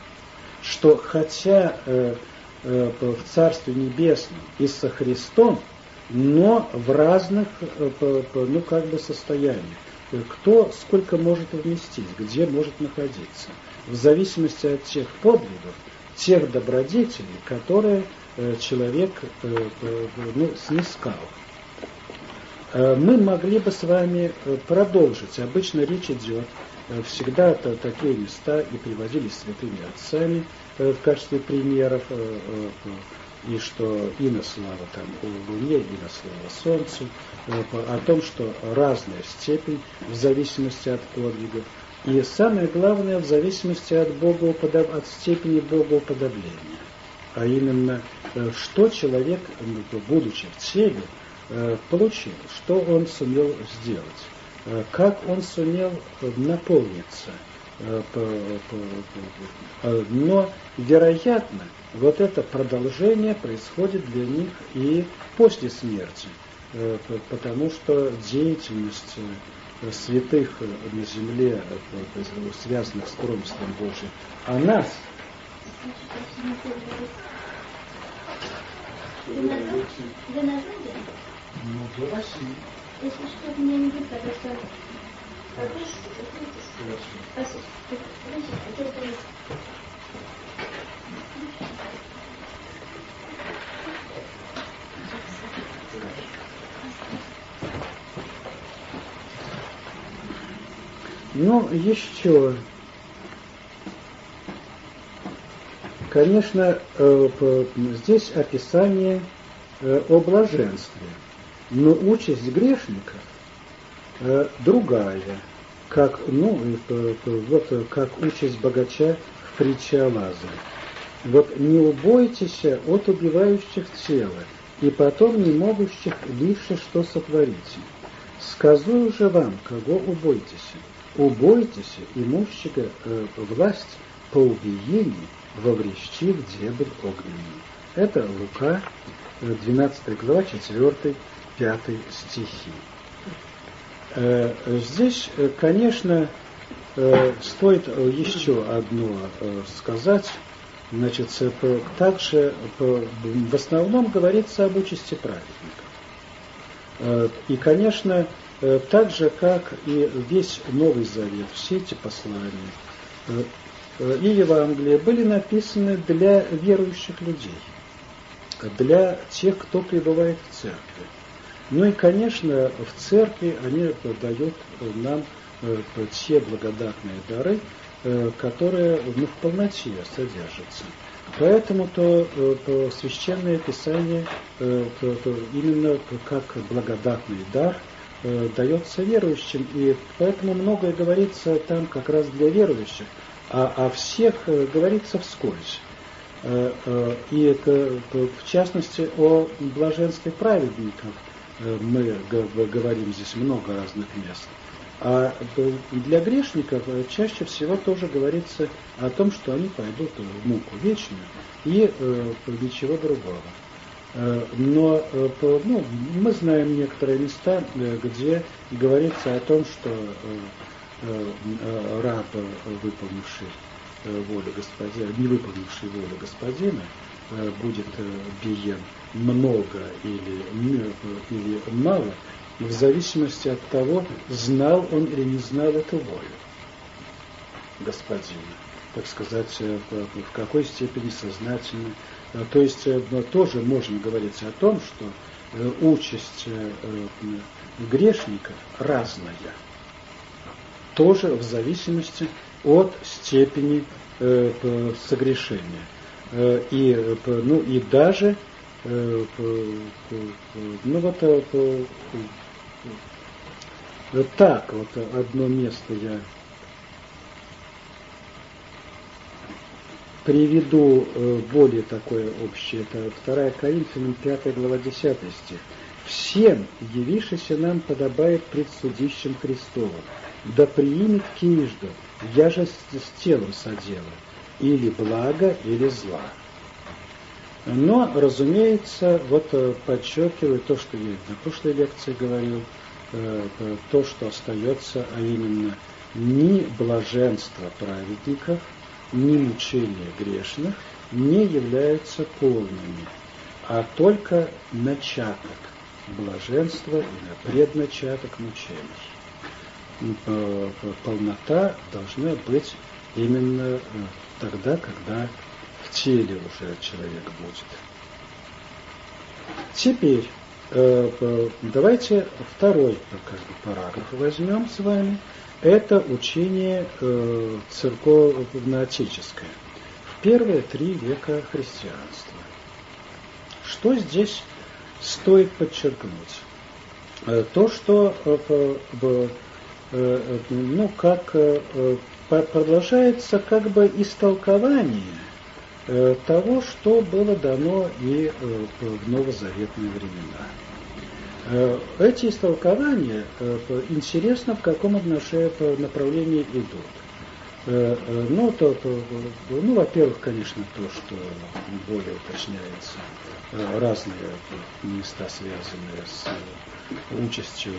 Что хотя Э, в Царстве Небесном и со Христом, но в разных, э, ну, как бы состояниях. Кто сколько может вместить, где может находиться, в зависимости от тех подвигов, тех добродетелей, которые э, человек ну, снискал. Мы могли бы с вами продолжить. Обычно речь идет всегда такие места и приводились святыми отцами – Э, в качестве примеров, э, э, и что и на слава там Луне, и на слава Солнцу, о том, что разная степень в зависимости от подвигов, и самое главное в зависимости от, Бога, от степени богоуподобления. А именно, что человек, будучи в теле, получил, что он сумел сделать, как он сумел наполниться – Э, но, вероятно, вот это продолжение происходит для них и после смерти, э, потому что деятельность э, святых на земле, связанных с промыслом Божьим, она вы на Ну, для России. Если что, меня не будет, потому что ну, еще, конечно, э, здесь описание э, о блаженстве, но участь грешника э, другая, как, ну, э, э, э, вот, как участь богача в притче о Лазаре. Вот не убойтесь от убивающих тела, и потом не могущих лишь что сотворить. Сказую же вам, кого убойтесь. Убойтесь имущика э, власть по убиению воврещи в дебрь огненный. Это Лука, 12 глава, 4 пятой стихи. Э, здесь, э, конечно, э, стоит еще одно сказать. Значит, также в основном говорится об участи праведника. И, конечно, так же, как и весь Новый Завет, все эти послания и Евангелие были написаны для верующих людей, для тех, кто пребывает в церкви. Ну и, конечно, в церкви они дают нам э, те благодатные дары, э, которые ну, в полноте содержатся. Поэтому то, э, то священное писание то, именно как благодатный дар дается верующим, и поэтому многое говорится там как раз для верующих, а о всех говорится вскользь. И в частности о блаженстве праведников – мы говорим здесь много разных мест. А для грешников э, чаще всего тоже говорится о том, что они пойдут в муку вечную и э, ничего другого. Э, но э, ну, мы знаем некоторые места, э, где говорится о том, что раб, выполнивший волю господина, не выполнивший волю господина, будет биен много или, или мало, в зависимости от того, знал он или не знал эту волю господина, так сказать, э, в какой степени сознательно. Э, то есть тоже можно говорить о том, что участь грешника разная, тоже в зависимости от степени согрешения. И, ну, и даже ну вот так вот одно место я приведу более такое общее. Это 2 Коринфянам 5 глава 10 стих. «Всем, явившийся нам, подобает пред судищем Христовым, да приимет кижду, я же с телом содела, или благо, или зла». Но, разумеется, вот э, подчеркиваю то, что я на прошлой лекции говорил, э, э, то, что остается, а именно ни блаженство праведников, ни мучения грешных не являются полными, а только начаток блаженства или предначаток мучений. Полнота должна быть именно тогда, когда теле уже человек будет. Теперь э, давайте второй как бы, параграф возьмем с вами. Это учение э, церковно-отеческое. В первые три века христианства. Что здесь стоит подчеркнуть? Э, то, что ну, как продолжается как бы истолкование Э, того, что было дано и э, в новозаветные времена. Э, эти истолкования интересно, в каком отношении направлении идут. Ну, то, то, ну, во-первых, конечно, то, что более уточняется разные места, связанные с участью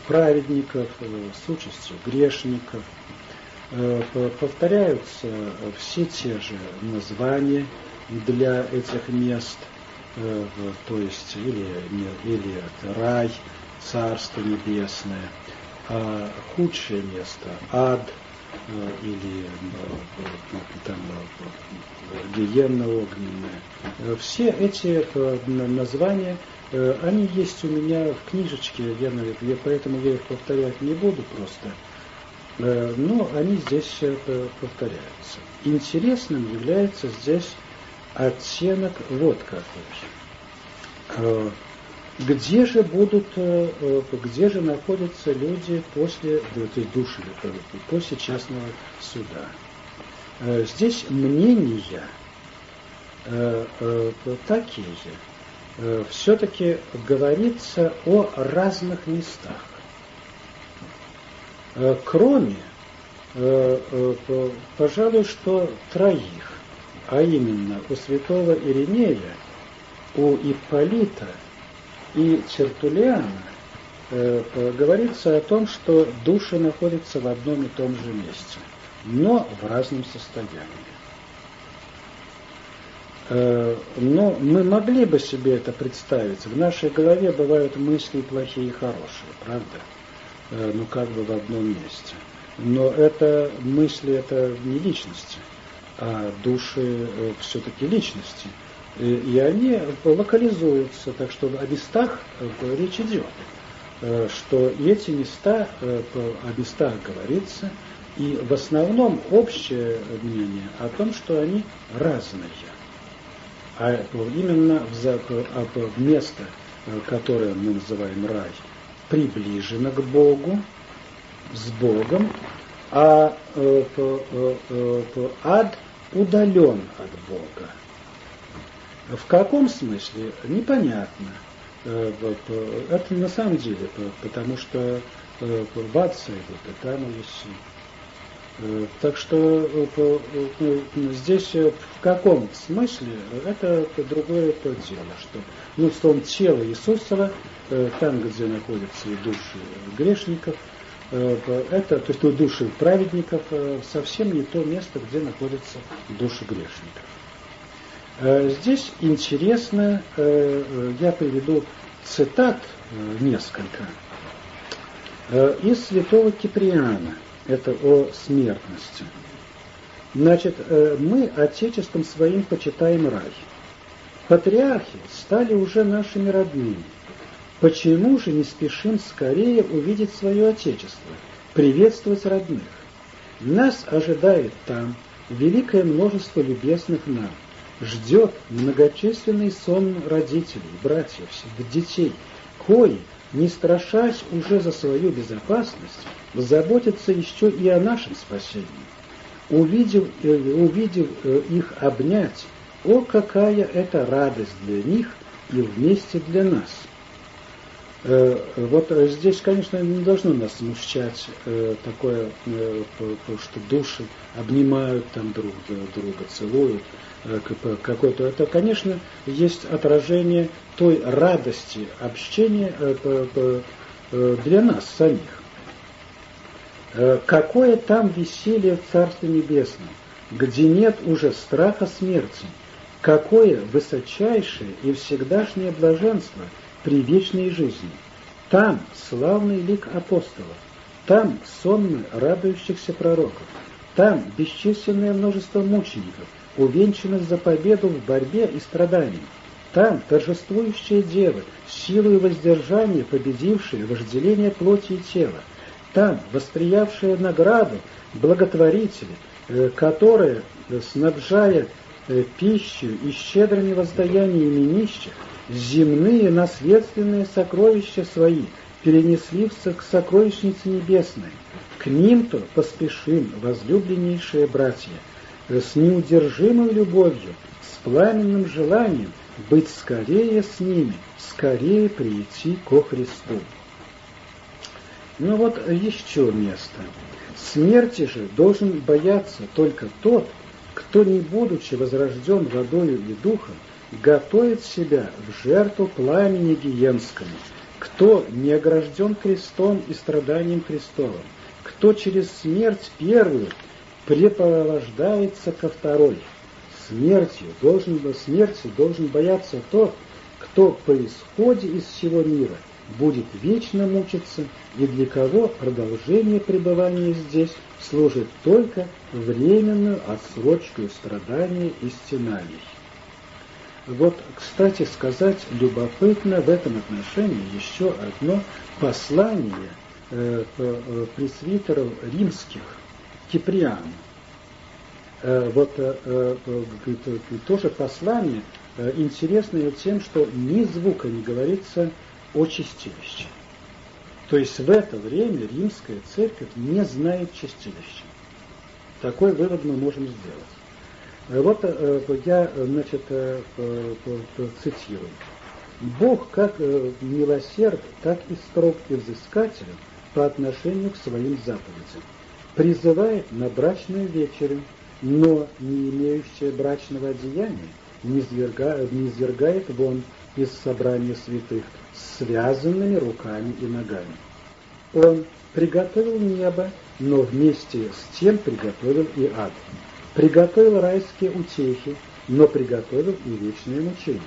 праведников, э, с участью грешников. Э, повторяются все те же названия для этих мест, э, то есть или, или рай, Царство Небесное, а худшее место – ад, или там, гиенна огненная. Все эти названия Э, они есть у меня в книжечке, я, я, поэтому я их повторять не буду просто. Э, но они здесь повторяются. Интересным является здесь оттенок вот какой. Э, где же будут, где же находятся люди после, то души, после частного суда? Здесь мнения такие же Э, все-таки говорится о разных местах. Э, кроме, э, пожалуй, что троих, а именно у святого Иринея, у Ипполита и Тертулиана, говорится о том, что души находятся в одном и том же месте, но в разном состоянии. Э, но мы могли бы себе это представить. В нашей голове бывают мысли плохие и хорошие, правда? Э, ну, как бы в одном месте. Но это мысли, это не личности, а души э, все-таки личности. И они локализуются, так что о местах речь идет. Что эти места, о местах говорится, и в основном общее мнение о том, что они разные а именно в место, э, которое мы называем рай, приближено к Богу, с Богом, а э, э, ад удален от Бога. В каком смысле? Непонятно. Это на самом деле, потому что в ад сойдут, и там Э, так что э, э, здесь в каком смысле это другое то дело, что ну, том тело Иисусова, там, где находятся и души грешников, это, то есть ну, души праведников, совсем не то место, где находятся души грешников. Здесь интересно, я приведу цитат несколько из святого Киприана, это о смертности. Значит, мы отечеством своим почитаем рай. Патриархи стали уже нашими родными. Почему же не спешим скорее увидеть свое отечество, приветствовать родных? Нас ожидает там великое множество любезных нам, ждет многочисленный сон родителей, братьев, детей, кои, не страшась уже за свою безопасность, заботятся еще и о нашем спасении. Увидев, э, увидев э, их обнять, о, какая это радость для них и вместе для нас! Э, вот здесь, конечно, не должно нас смущать такое, что души обнимают там друг друга, целуют какое-то. Это, конечно, есть отражение той радости общения для нас самих. Какое там веселье в Царстве Небесном, где нет уже страха смерти, какое высочайшее и всегдашнее блаженство – при вечной жизни. Там славный лик апостолов, там сонмы радующихся пророков, там бесчисленное множество мучеников, увенчанных за победу в борьбе и страдании. Там торжествующие девы, силой воздержания победившие вожделение плоти и тела. Там восприявшие награду благотворители, э, которые, э, снабжая э, пищей и щедрыми воздаяниями нищих, земные наследственные сокровища свои перенесли к сокровищнице небесной. К ним-то поспешим, возлюбленнейшие братья, с неудержимой любовью, с пламенным желанием быть скорее с ними, скорее прийти ко Христу. Ну вот еще место. Смерти же должен бояться только тот, кто, не будучи возрожден водою и духом, готовит себя в жертву пламени гиенскому, кто не огражден крестом и страданием Христовым, кто через смерть первую препровождается ко второй. Смертью должен, смерти должен бояться тот, кто по исходе из всего мира будет вечно мучиться и для кого продолжение пребывания здесь служит только временную отсрочку страдания и стенаний. Вот, кстати сказать, любопытно в этом отношении еще одно послание э, э, пресвитеров римских, Киприану. Э, вот э, э, тоже послание э, интересное тем, что ни звука не говорится о чистилище. То есть в это время римская церковь не знает чистилища. Такой вывод мы можем сделать. Э, вот э, я, значит, э, цитирую. Бог как милосерд, так и строг и взыскателен по отношению к своим заповедям. Призывает на брачную вечерю, но не имеющая брачного одеяния не, свергает, не свергает вон из собрания святых связанными руками и ногами. Он приготовил небо, но вместе с тем приготовил и ад приготовил райские утехи, но приготовил и вечное мучение.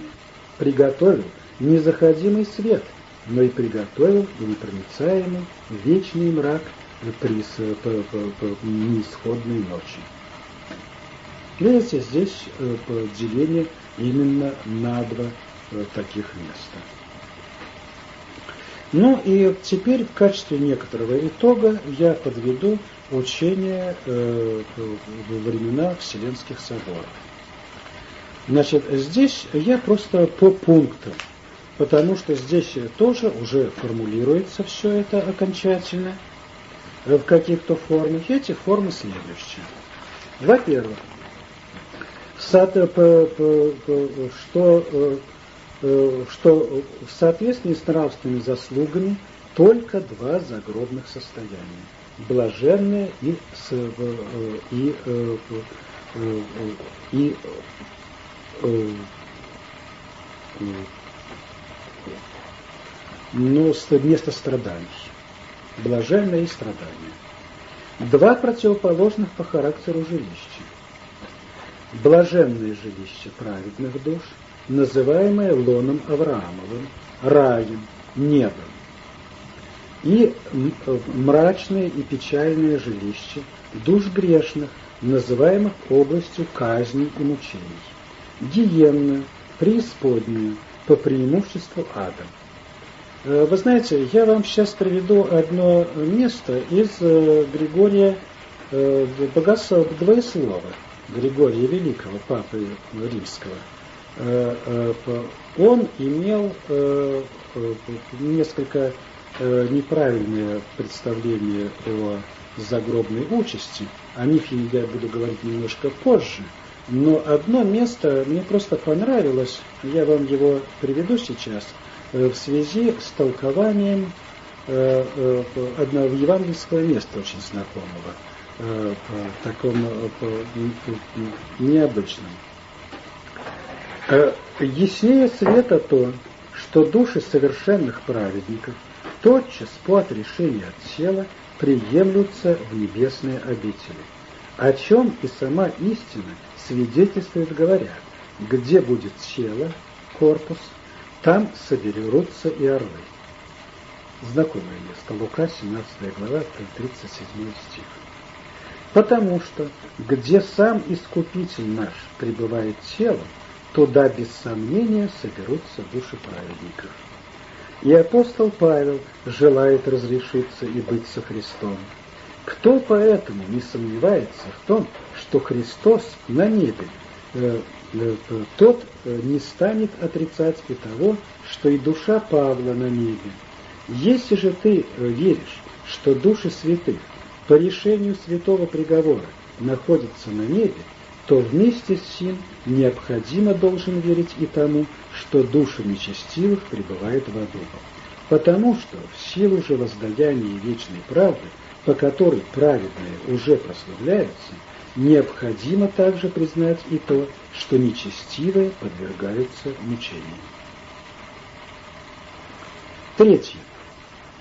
Приготовил незаходимый свет, но и приготовил непроницаемый вечный мрак при неисходной ночи. Видите, здесь э, деление именно на два э, таких места. Ну и теперь в качестве некоторого итога я подведу учение э, во времена Вселенских соборов. Значит, здесь я просто по пунктам, потому что здесь тоже уже формулируется все это окончательно в каких-то формах. Эти формы следующие. Во-первых, что, э, э, что в соответствии с нравственными заслугами только два загробных состояния блаженные и, э, и, э, э, и, и но вместо страданий. Блаженное и страдания. Два противоположных по характеру жилища. блаженное жилище праведных душ, называемое лоном Авраамовым, раем, небом, и мрачное и печальное жилище душ грешных, называемых областью казни и мучений, гиенна, преисподнюю, по преимуществу ада. Э, вы знаете, я вам сейчас приведу одно место из э, Григория э, Богослова Григория Великого, Папы Римского. Он имел несколько неправильное представление о загробной участи. О них я буду говорить немножко позже. Но одно место мне просто понравилось, я вам его приведу сейчас – Э, в связи с толкованием э, э, одного евангельского места очень знакомого, по такому необычному. Яснее света то, что души совершенных праведников тотчас по отрешению от тела приемлются в небесные обители, о чем и сама истина свидетельствует, говоря, где будет тело, корпус, там соберутся и орлы. Знакомое место. Лука, 17 глава, 37 стих. Потому что, где сам Искупитель наш пребывает телом, туда без сомнения соберутся души праведников. И апостол Павел желает разрешиться и быть со Христом. Кто поэтому не сомневается в том, что Христос на небе э, Э, тот э, не станет отрицать и того, что и душа Павла на небе. Если же ты веришь, что души святых по решению святого приговора находятся на небе, то вместе с ним необходимо должен верить и тому, что души нечестивых пребывают в аду. Потому что в силу же воздаяния вечной правды, по которой праведные уже прославляются, необходимо также признать и то, что нечестивые подвергаются мучениям. Третье.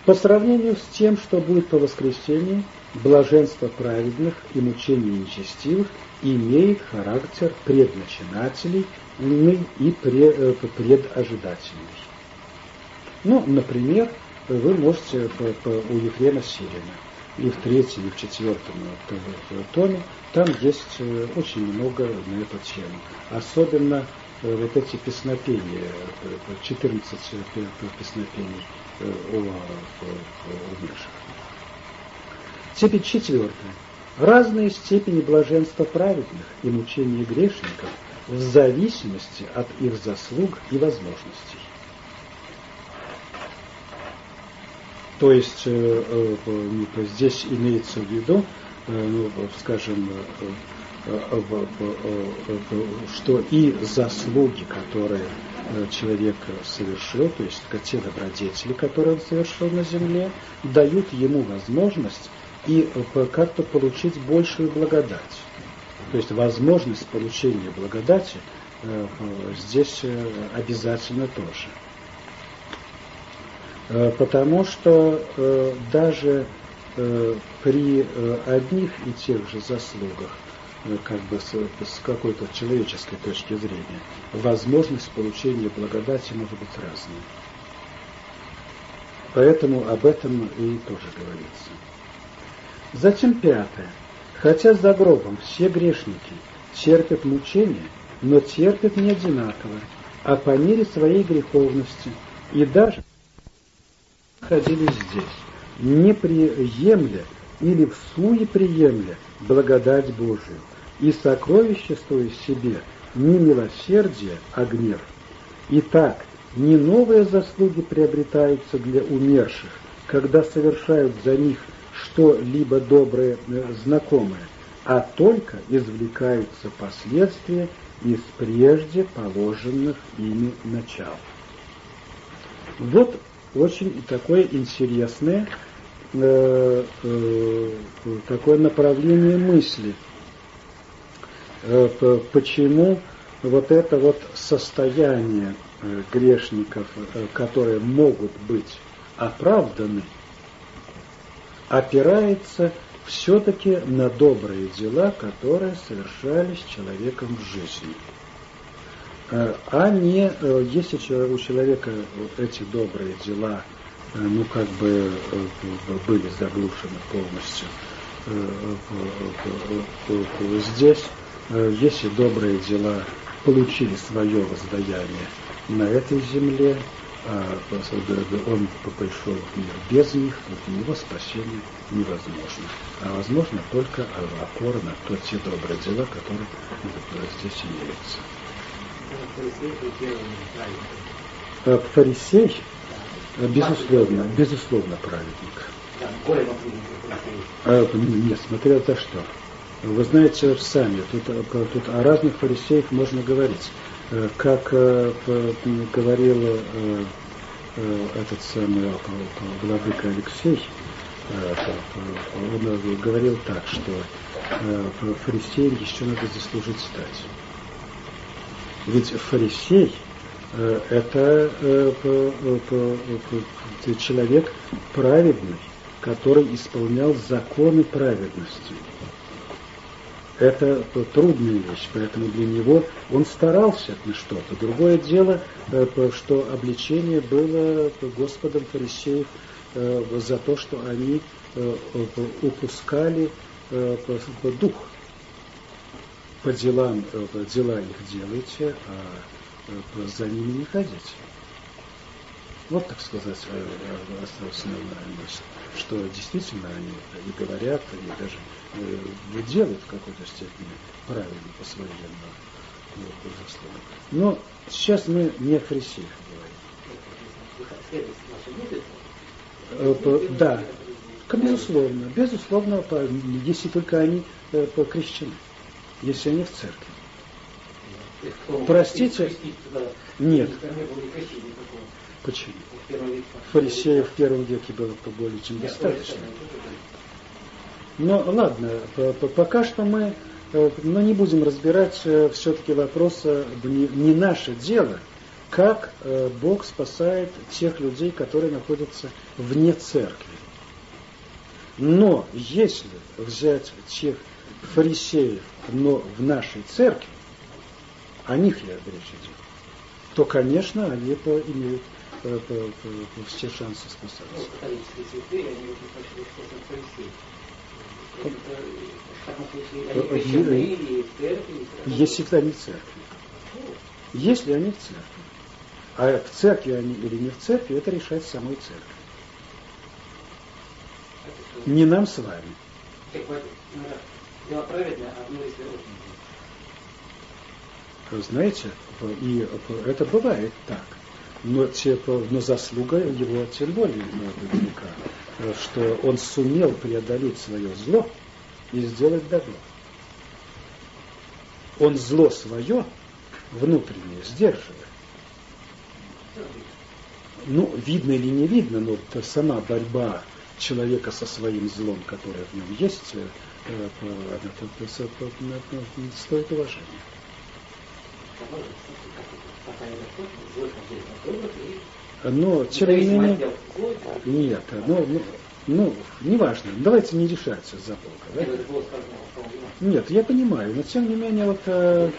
По сравнению с тем, что будет по воскресении, блаженство праведных и мучение нечестивых имеет характер предначинателей и э, предожидательный. Ну, например, вы можете у Ефрема Сирина и в третьем, и в четвертом томе, там есть э, очень много на эту тему. Особенно э, вот эти песнопения, 14 э, песнопений о умерших. Теперь четвертое. Разные степени блаженства праведных и мучения грешников в зависимости от их заслуг и возможностей. То есть э, э, здесь имеется в виду, э, ну, скажем, что и заслуги, которые человек совершил, то есть те добродетели, которые он совершил на земле, дают ему возможность и как-то получить большую благодать. То есть возможность получения благодати здесь обязательно тоже. Э, потому что э, даже э, при одних и тех же заслугах, как бы с какой-то человеческой точки зрения, возможность получения благодати может быть разной. Поэтому об этом и тоже говорится. Затем пятое. Хотя за гробом все грешники терпят мучения, но терпят не одинаково, а по мере своей греховности и даже находились здесь, не приемля или в суе приемля благодать Божию, и сокровиществуя себе не милосердие, а гнев. Итак, не новые заслуги приобретаются для умерших, когда совершают за них что-либо доброе э, знакомое, а только извлекаются последствия из прежде положенных ими начал. Вот очень такое интересное э, э, такое направление мысли. Э, почему вот это вот состояние э, грешников, э, которые могут быть оправданы, опирается все-таки на добрые дела, которые совершались человеком в жизни. Э, а не, э, если у человека эти добрые дела, э, ну, как бы были заглушены полностью здесь, если добрые дела получили свое воздаяние на этой земле, а он пришел в мир без них, для него спасение невозможно. А возможно только опора на то, те добрые дела, которые здесь имеются. Фарисей, безусловно, безусловно праведник. А, нет, смотря за что. Вы знаете сами, тут, тут о разных фарисеях можно говорить. Э, как э, говорил э, этот самый владыка Алексей, он говорил так, что фарисеем еще надо заслужить стать. Ведь фарисей это человек праведный, который исполнял законы праведности это трудная вещь, поэтому для него он старался на что-то. Другое дело, э, что обличение было Господом фарисеев э, за то, что они э, упускали дух. По делам, дела их делайте, а за ними не ходите. Вот, так сказать, основная мысль, что действительно они и говорят, и даже э, делают в какой-то степени правильно по своему заслугам. Но сейчас мы не о фарисеях говорим. Э, да, безусловно, безусловно, если только они э, крещены, если они в церкви. Простите, нет. Почему? Фарисеев в первом веке было более чем достаточно. Но ладно, пока что мы э, но не будем разбирать э, все-таки вопроса, не, не наше дело, как э, Бог спасает тех людей, которые находятся вне церкви. Но если взять тех фарисеев, но в нашей церкви, о них я речь идет, то, конечно, они имеют все шансы спасаться. Если они в церкви. Если они в церкви. А в церкви они или не в церкви, это решает самой церковь. Не нам с вами. Знаете, и это бывает так но, но заслуга его тем более велика, что он сумел преодолеть свое зло и сделать добро. Он зло свое внутреннее сдерживает. Ну, видно или не видно, но сама борьба человека со своим злом, которое в нем есть, э, она стоит уважения. Но, тем не менее, нет, ну, ну, ну, неважно, давайте не решаться за Бога. Да? Нет, я понимаю, но тем не менее, вот э,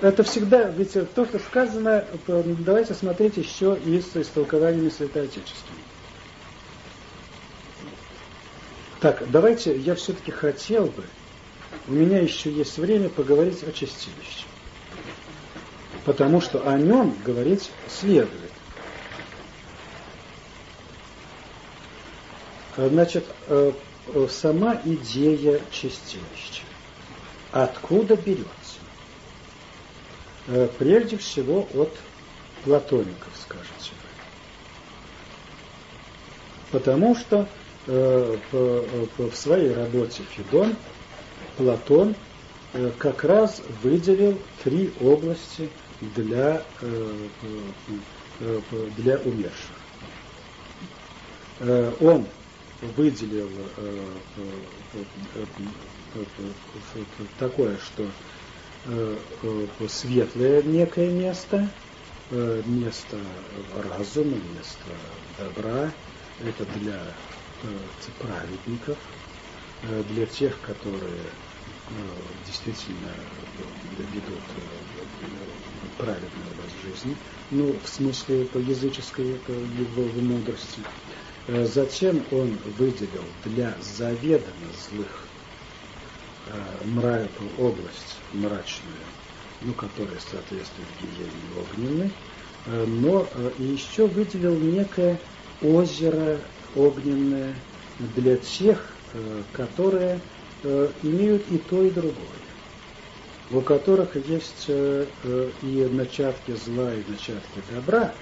это всегда, ведь то, что сказано, давайте смотреть еще и с истолкованиями Святоотечественными. Так, давайте, я все-таки хотел бы, у меня еще есть время поговорить о чистилище потому что о нем говорить следует. Значит, э, э, сама идея чистилища. Откуда берется? Э, прежде всего от платоников, скажете вы. Потому что в своей работе Федон Платон как раз выделил три области для, э, э, для умерших. Э, он выделил такое, что светлое некое место, место разума, место добра, это для праведников, э, для тех, которые действительно ведут праведный образ жизни, ну, в смысле по языческой его мудрости. Затем он выделил для заведомо злых мра, область мрачную, ну, которая соответствует гиене огненной, но еще выделил некое озеро огненное для тех, э, которые э, имеют и то, и другое, у которых есть э, и начатки зла, и начатки добра,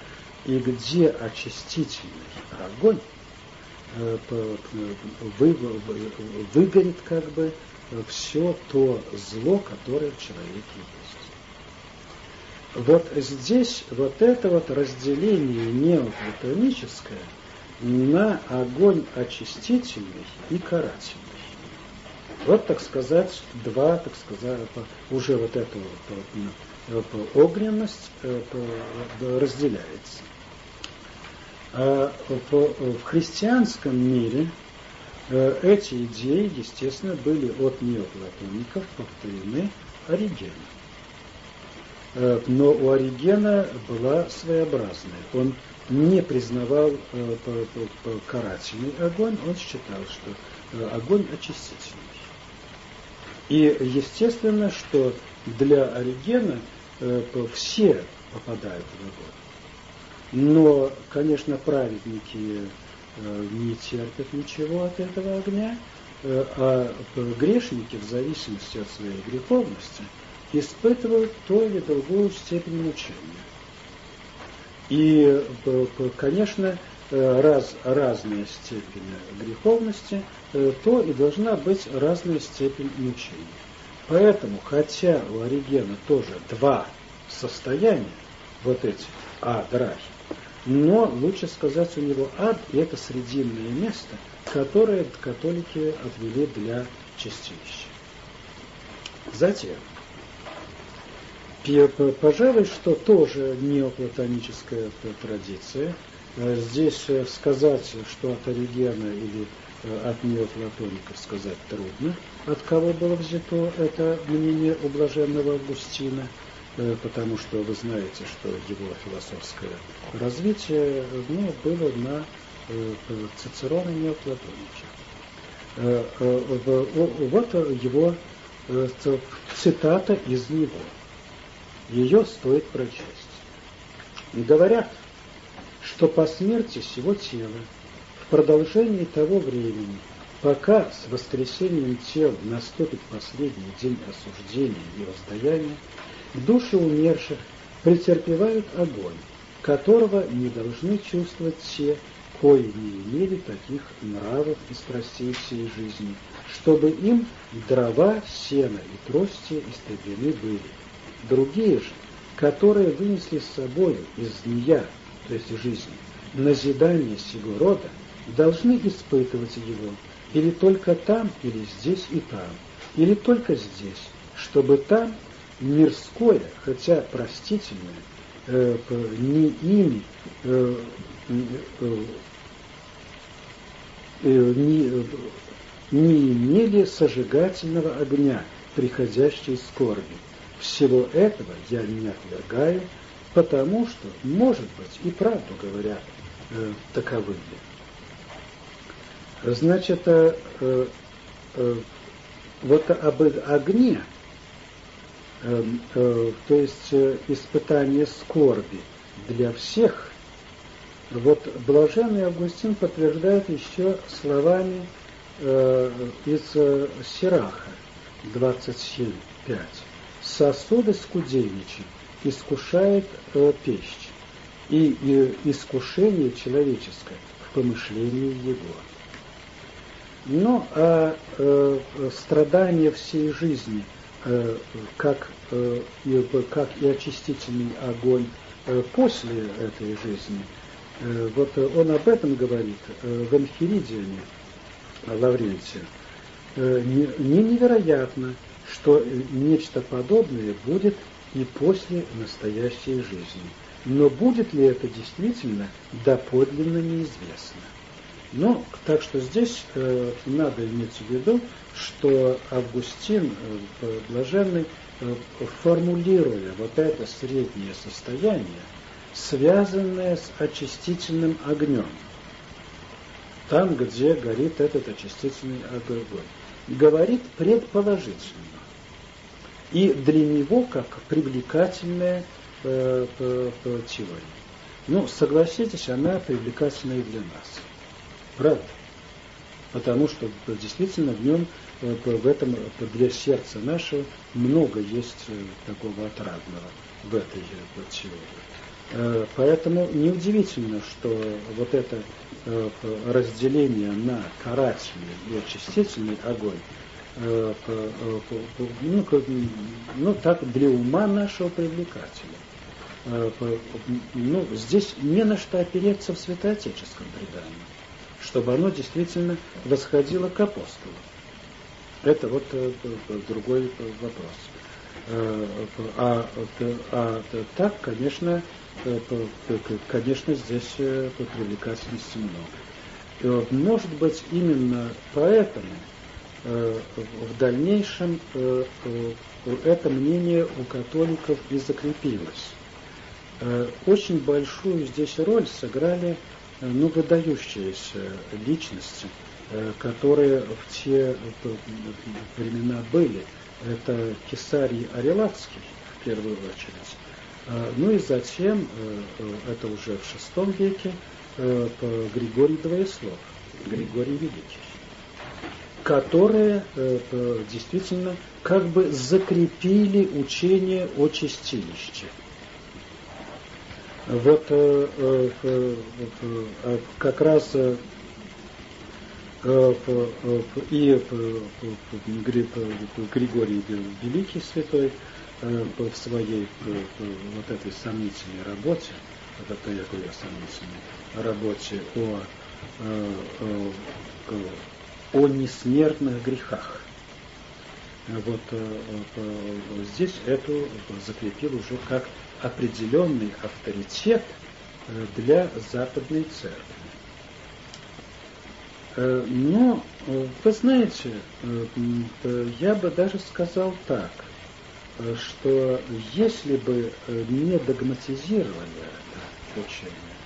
и где очистительный огонь выгорит как бы все то зло, которое в человеке есть. Вот здесь вот это вот разделение неоплатоническое – на огонь очистительный и карательный. Вот, так сказать, два, так сказать, уже вот эта вот, огненность э, разделяется. А в христианском мире э, эти идеи, естественно, были от неоплатоников повторены Оригену. Э, но у Оригена была своеобразная. Он не признавал э, карательный огонь, он считал, что огонь очистительный. И естественно, что для Оригена все попадают в огонь. Но, конечно, праведники э, не терпят ничего от этого огня, э, а грешники, в зависимости от своей греховности, испытывают то или другую степень мучения. И, конечно, раз, разная степень греховности, э, то и должна быть разная степень мучения. Поэтому, хотя у Оригена тоже два состояния, вот эти ад, рай, но лучше сказать у него ад, это срединное место, которое католики отвели для чистилища. Затем, Пожалуй, что тоже неоплатоническая традиция. Э, здесь э, сказать, что от Оригена или э, от неоплатоников сказать трудно, от кого было взято это мнение у блаженного Августина, потому что вы знаете, что его философское развитие ну, было на Цицерона неоплатонича. Вот его цитата из него – ее стоит прочесть. Говорят, что по смерти всего тела, в продолжении того времени, пока с воскресением тел наступит последний день осуждения и воздаяния, души умерших претерпевают огонь, которого не должны чувствовать те, кои не имели таких нравов и страстей всей жизни, чтобы им дрова, сено и трости истреблены были. Другие же, которые вынесли с собой из змея, то есть жизни, назидание сего рода, должны испытывать его, или только там, или здесь и там, или только здесь, чтобы там мирское, хотя простительное, э, не ими э, э, э, не, не имели сожигательного огня, приходящей скорби, всего этого я не отвергаю, потому что, может быть, и правду говорят э, таковые. Значит, э, э, э, вот об огне, э, э, то есть э, испытание скорби для всех, вот блаженный Августин подтверждает еще словами э, из э, Сираха 27.5 сосуды скудельничают, искушает э, пищ, и, искушение человеческое в помышлении его. Но а э, страдания всей жизни, э, как, э, как и очистительный огонь э, после этой жизни, э, вот он об этом говорит э, в Энхиридиане Лаврентия. Э, не невероятно, что нечто подобное будет и после настоящей жизни. Но будет ли это действительно доподлинно неизвестно. Ну, так что здесь э, надо иметь в виду, что Августин, э, блаженный, э, формулируя вот это среднее состояние, связанное с очистительным огнем, там, где горит этот очистительный огонь, говорит предположительно. И для него как привлекательная э, теория. Ну, согласитесь, она привлекательна и для нас. Правда? Потому что действительно в нем, э, в этом, для сердца нашего много есть э, такого отрадного в этой теории. Э, поэтому неудивительно, что вот это разделение на карательный и очистительный огонь, ну, ну так для ума нашего привлекательно. Ну, здесь не на что опереться в святоотеческом предании чтобы оно действительно восходило к апостолу. Это вот э, э, другой вопрос. Э, а, а так, конечно, конечно, здесь привлекательности много. Может быть, именно поэтому в дальнейшем это мнение у католиков и закрепилось. Очень большую здесь роль сыграли ну, выдающиеся личности, э, которые в те времена были. Это Кесарий Арелатский, в первую очередь. Э, ну и затем, э, это уже в VI веке, Григорий Двоеслов, Григорий Великий, которые действительно как бы закрепили учение о чистилище – вот э, э, э, как раз и Григорий Великий Святой в своей вот этой сомнительной работе, вот это я говорю сомнительной работе о, о несмертных грехах. Вот здесь эту закрепил уже как определенный авторитет э, для Западной Церкви. Э, но, э, вы знаете, я бы даже сказал так, что если бы не догматизировали это учение,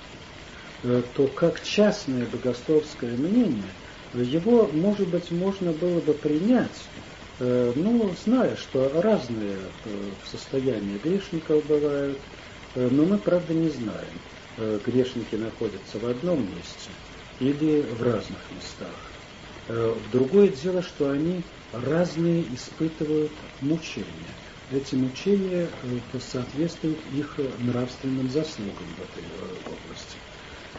то как частное богословское мнение, его, может быть, можно было бы принять ну, зная, что разные э, состояния грешников бывают, э, но мы, правда, не знаем, грешники находятся в одном месте или в разных местах. Другое дело, что они разные испытывают мучения. Эти мучения соответствуют их нравственным заслугам в этой области.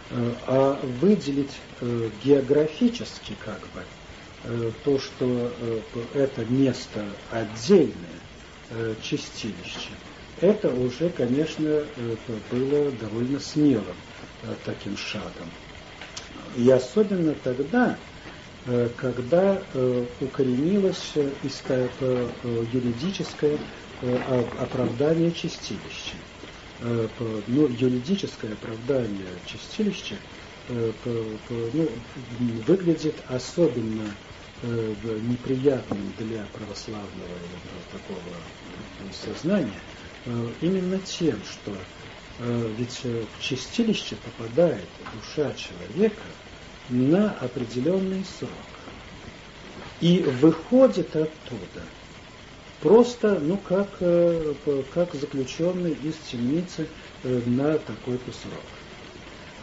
А выделить географически как бы Э, то, что э, это место отдельное, э, чистилище, это уже, конечно, было довольно смелым таким шагом. И особенно тогда, когда укоренилось юридическое оправдание чистилища. Ну, юридическое оправдание чистилища ну, выглядит особенно э, неприятным для православного такого сознания э, именно тем, что э, ведь в чистилище попадает душа человека на определенный срок и выходит оттуда просто, ну, как, как заключенный из темницы на такой-то срок.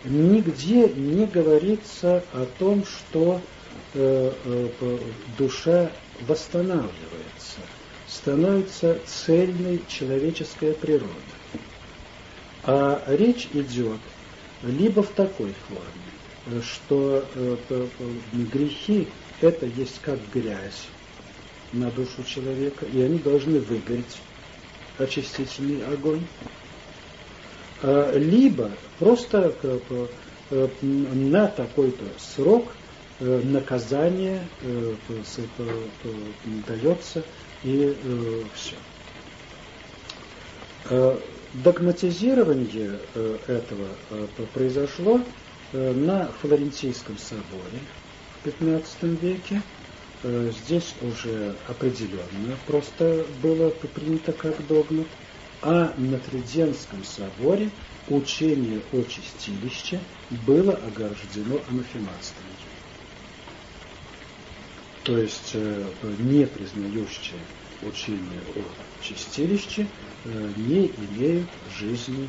Нигде не говорится о том, что Э, э, душа восстанавливается, становится цельной человеческая природа. А речь идет либо в такой форме, что э, грехи это есть как грязь на душу человека, и они должны выгореть, очистительный огонь, а, либо просто на такой-то срок – Э, наказание э, дается и э, все. Догматизирование этого произошло на Флорентийском соборе в XV веке. Здесь уже определенно просто было принято как догмат. А на Триденском соборе учение о чистилище было ограждено анафематством. То есть не признающие учение о чистилище не имеют жизни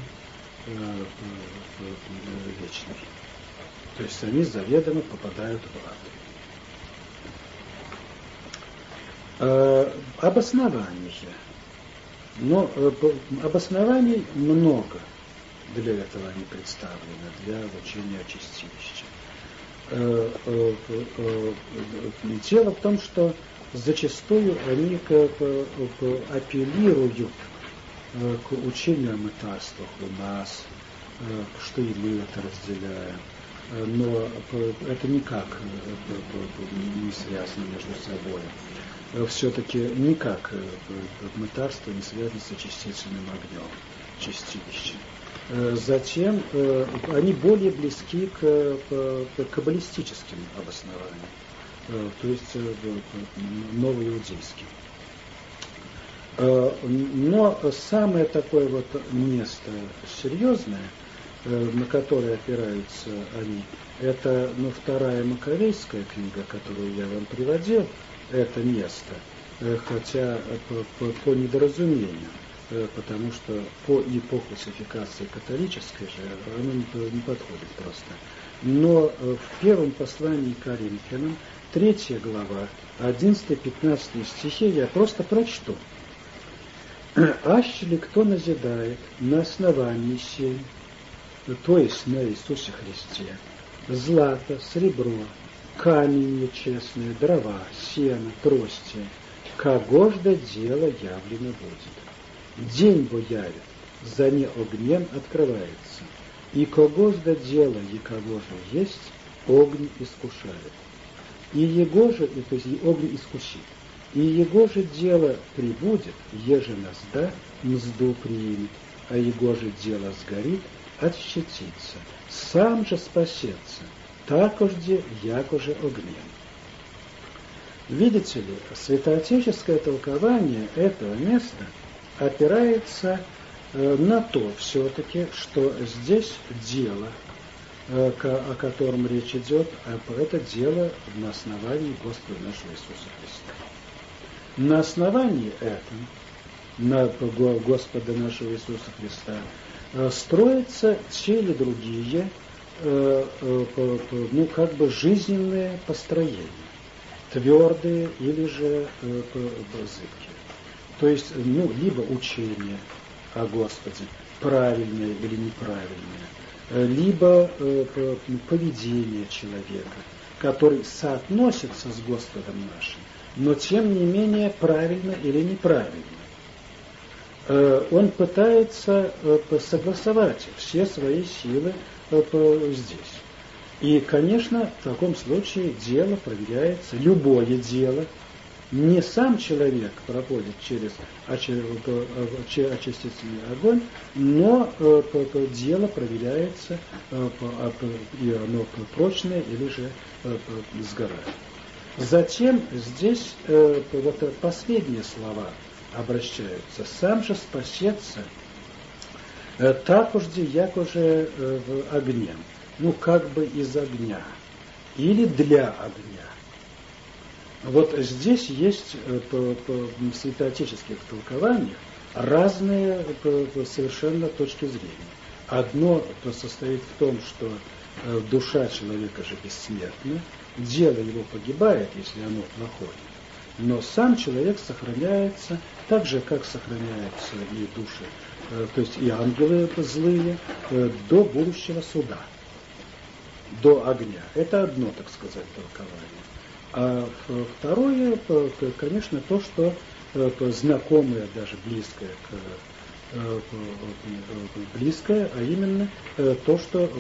вечной. То есть они заведомо попадают в ад. Обоснование. Но обоснований много для этого они представлены, для учения о чистилище. Дело в том, что зачастую они апеллируют к учению мытарствах у нас, что и мы это разделяем. Но это никак не связано между собой. Все-таки никак мытарство не связано с очистительным огнем, чистилищем. Затем они более близки к каббалистическим обоснованиям, то есть новоиудейским. Но самое такое вот место серьезное, на которое опираются они, это ну, вторая Маковейская книга, которую я вам приводил, это место, хотя по, по, по недоразумению, потому что по и по классификации католической же оно не, подходит просто. Но в первом послании к Коринфянам, третья глава, 11-15 стихи я просто прочту. Аще ли кто назидает на основании сей, то есть на Иисусе Христе, злато, серебро, камень нечестные, дрова, сено, трости, когожда дело явлено будет. День бо явит, за не огнем открывается, и когожда дело, и кого же есть, огонь искушает. И его же, то есть и огонь искусит. И его же дело прибудет, еже назда мзду примет, а его же дело сгорит, отщетится, сам же спасется, такожде, якоже огнем. Видите ли, святоотеческое толкование этого места опирается э, на то все-таки, что здесь дело, э, о котором речь идет, это дело на основании Господа нашего Иисуса Христа. На основании этом, на Господа нашего Иисуса Христа, э, строятся те или другие, ну, как бы жизненные построения, твердые или же зыбкие. То есть, ну, либо учение о Господе, правильное или неправильное, либо поведение человека, который соотносится с Господом нашим, но тем не менее правильно или неправильно. Он пытается согласовать все свои силы здесь. И, конечно, в таком случае дело проверяется, любое дело, не сам человек проходит через очистительный огонь, но дело проверяется, и оно прочное или же сгорает. Затем здесь э, вот последние слова обращаются. Сам же спасется э, так уж як уже э, в огне, ну как бы из огня, или для огня. Вот здесь есть э, по, по святоотеческих толкованиях разные по, по совершенно точки зрения. Одно то состоит в том, что э, душа человека же бессмертна, дело его погибает, если оно плохое, но сам человек сохраняется так же, как сохраняются и души, э, то есть и ангелы злые, э, до будущего суда, до огня. Это одно, так сказать, толкование. А второе, конечно, то, что знакомое, даже близкое близкое, а именно то, что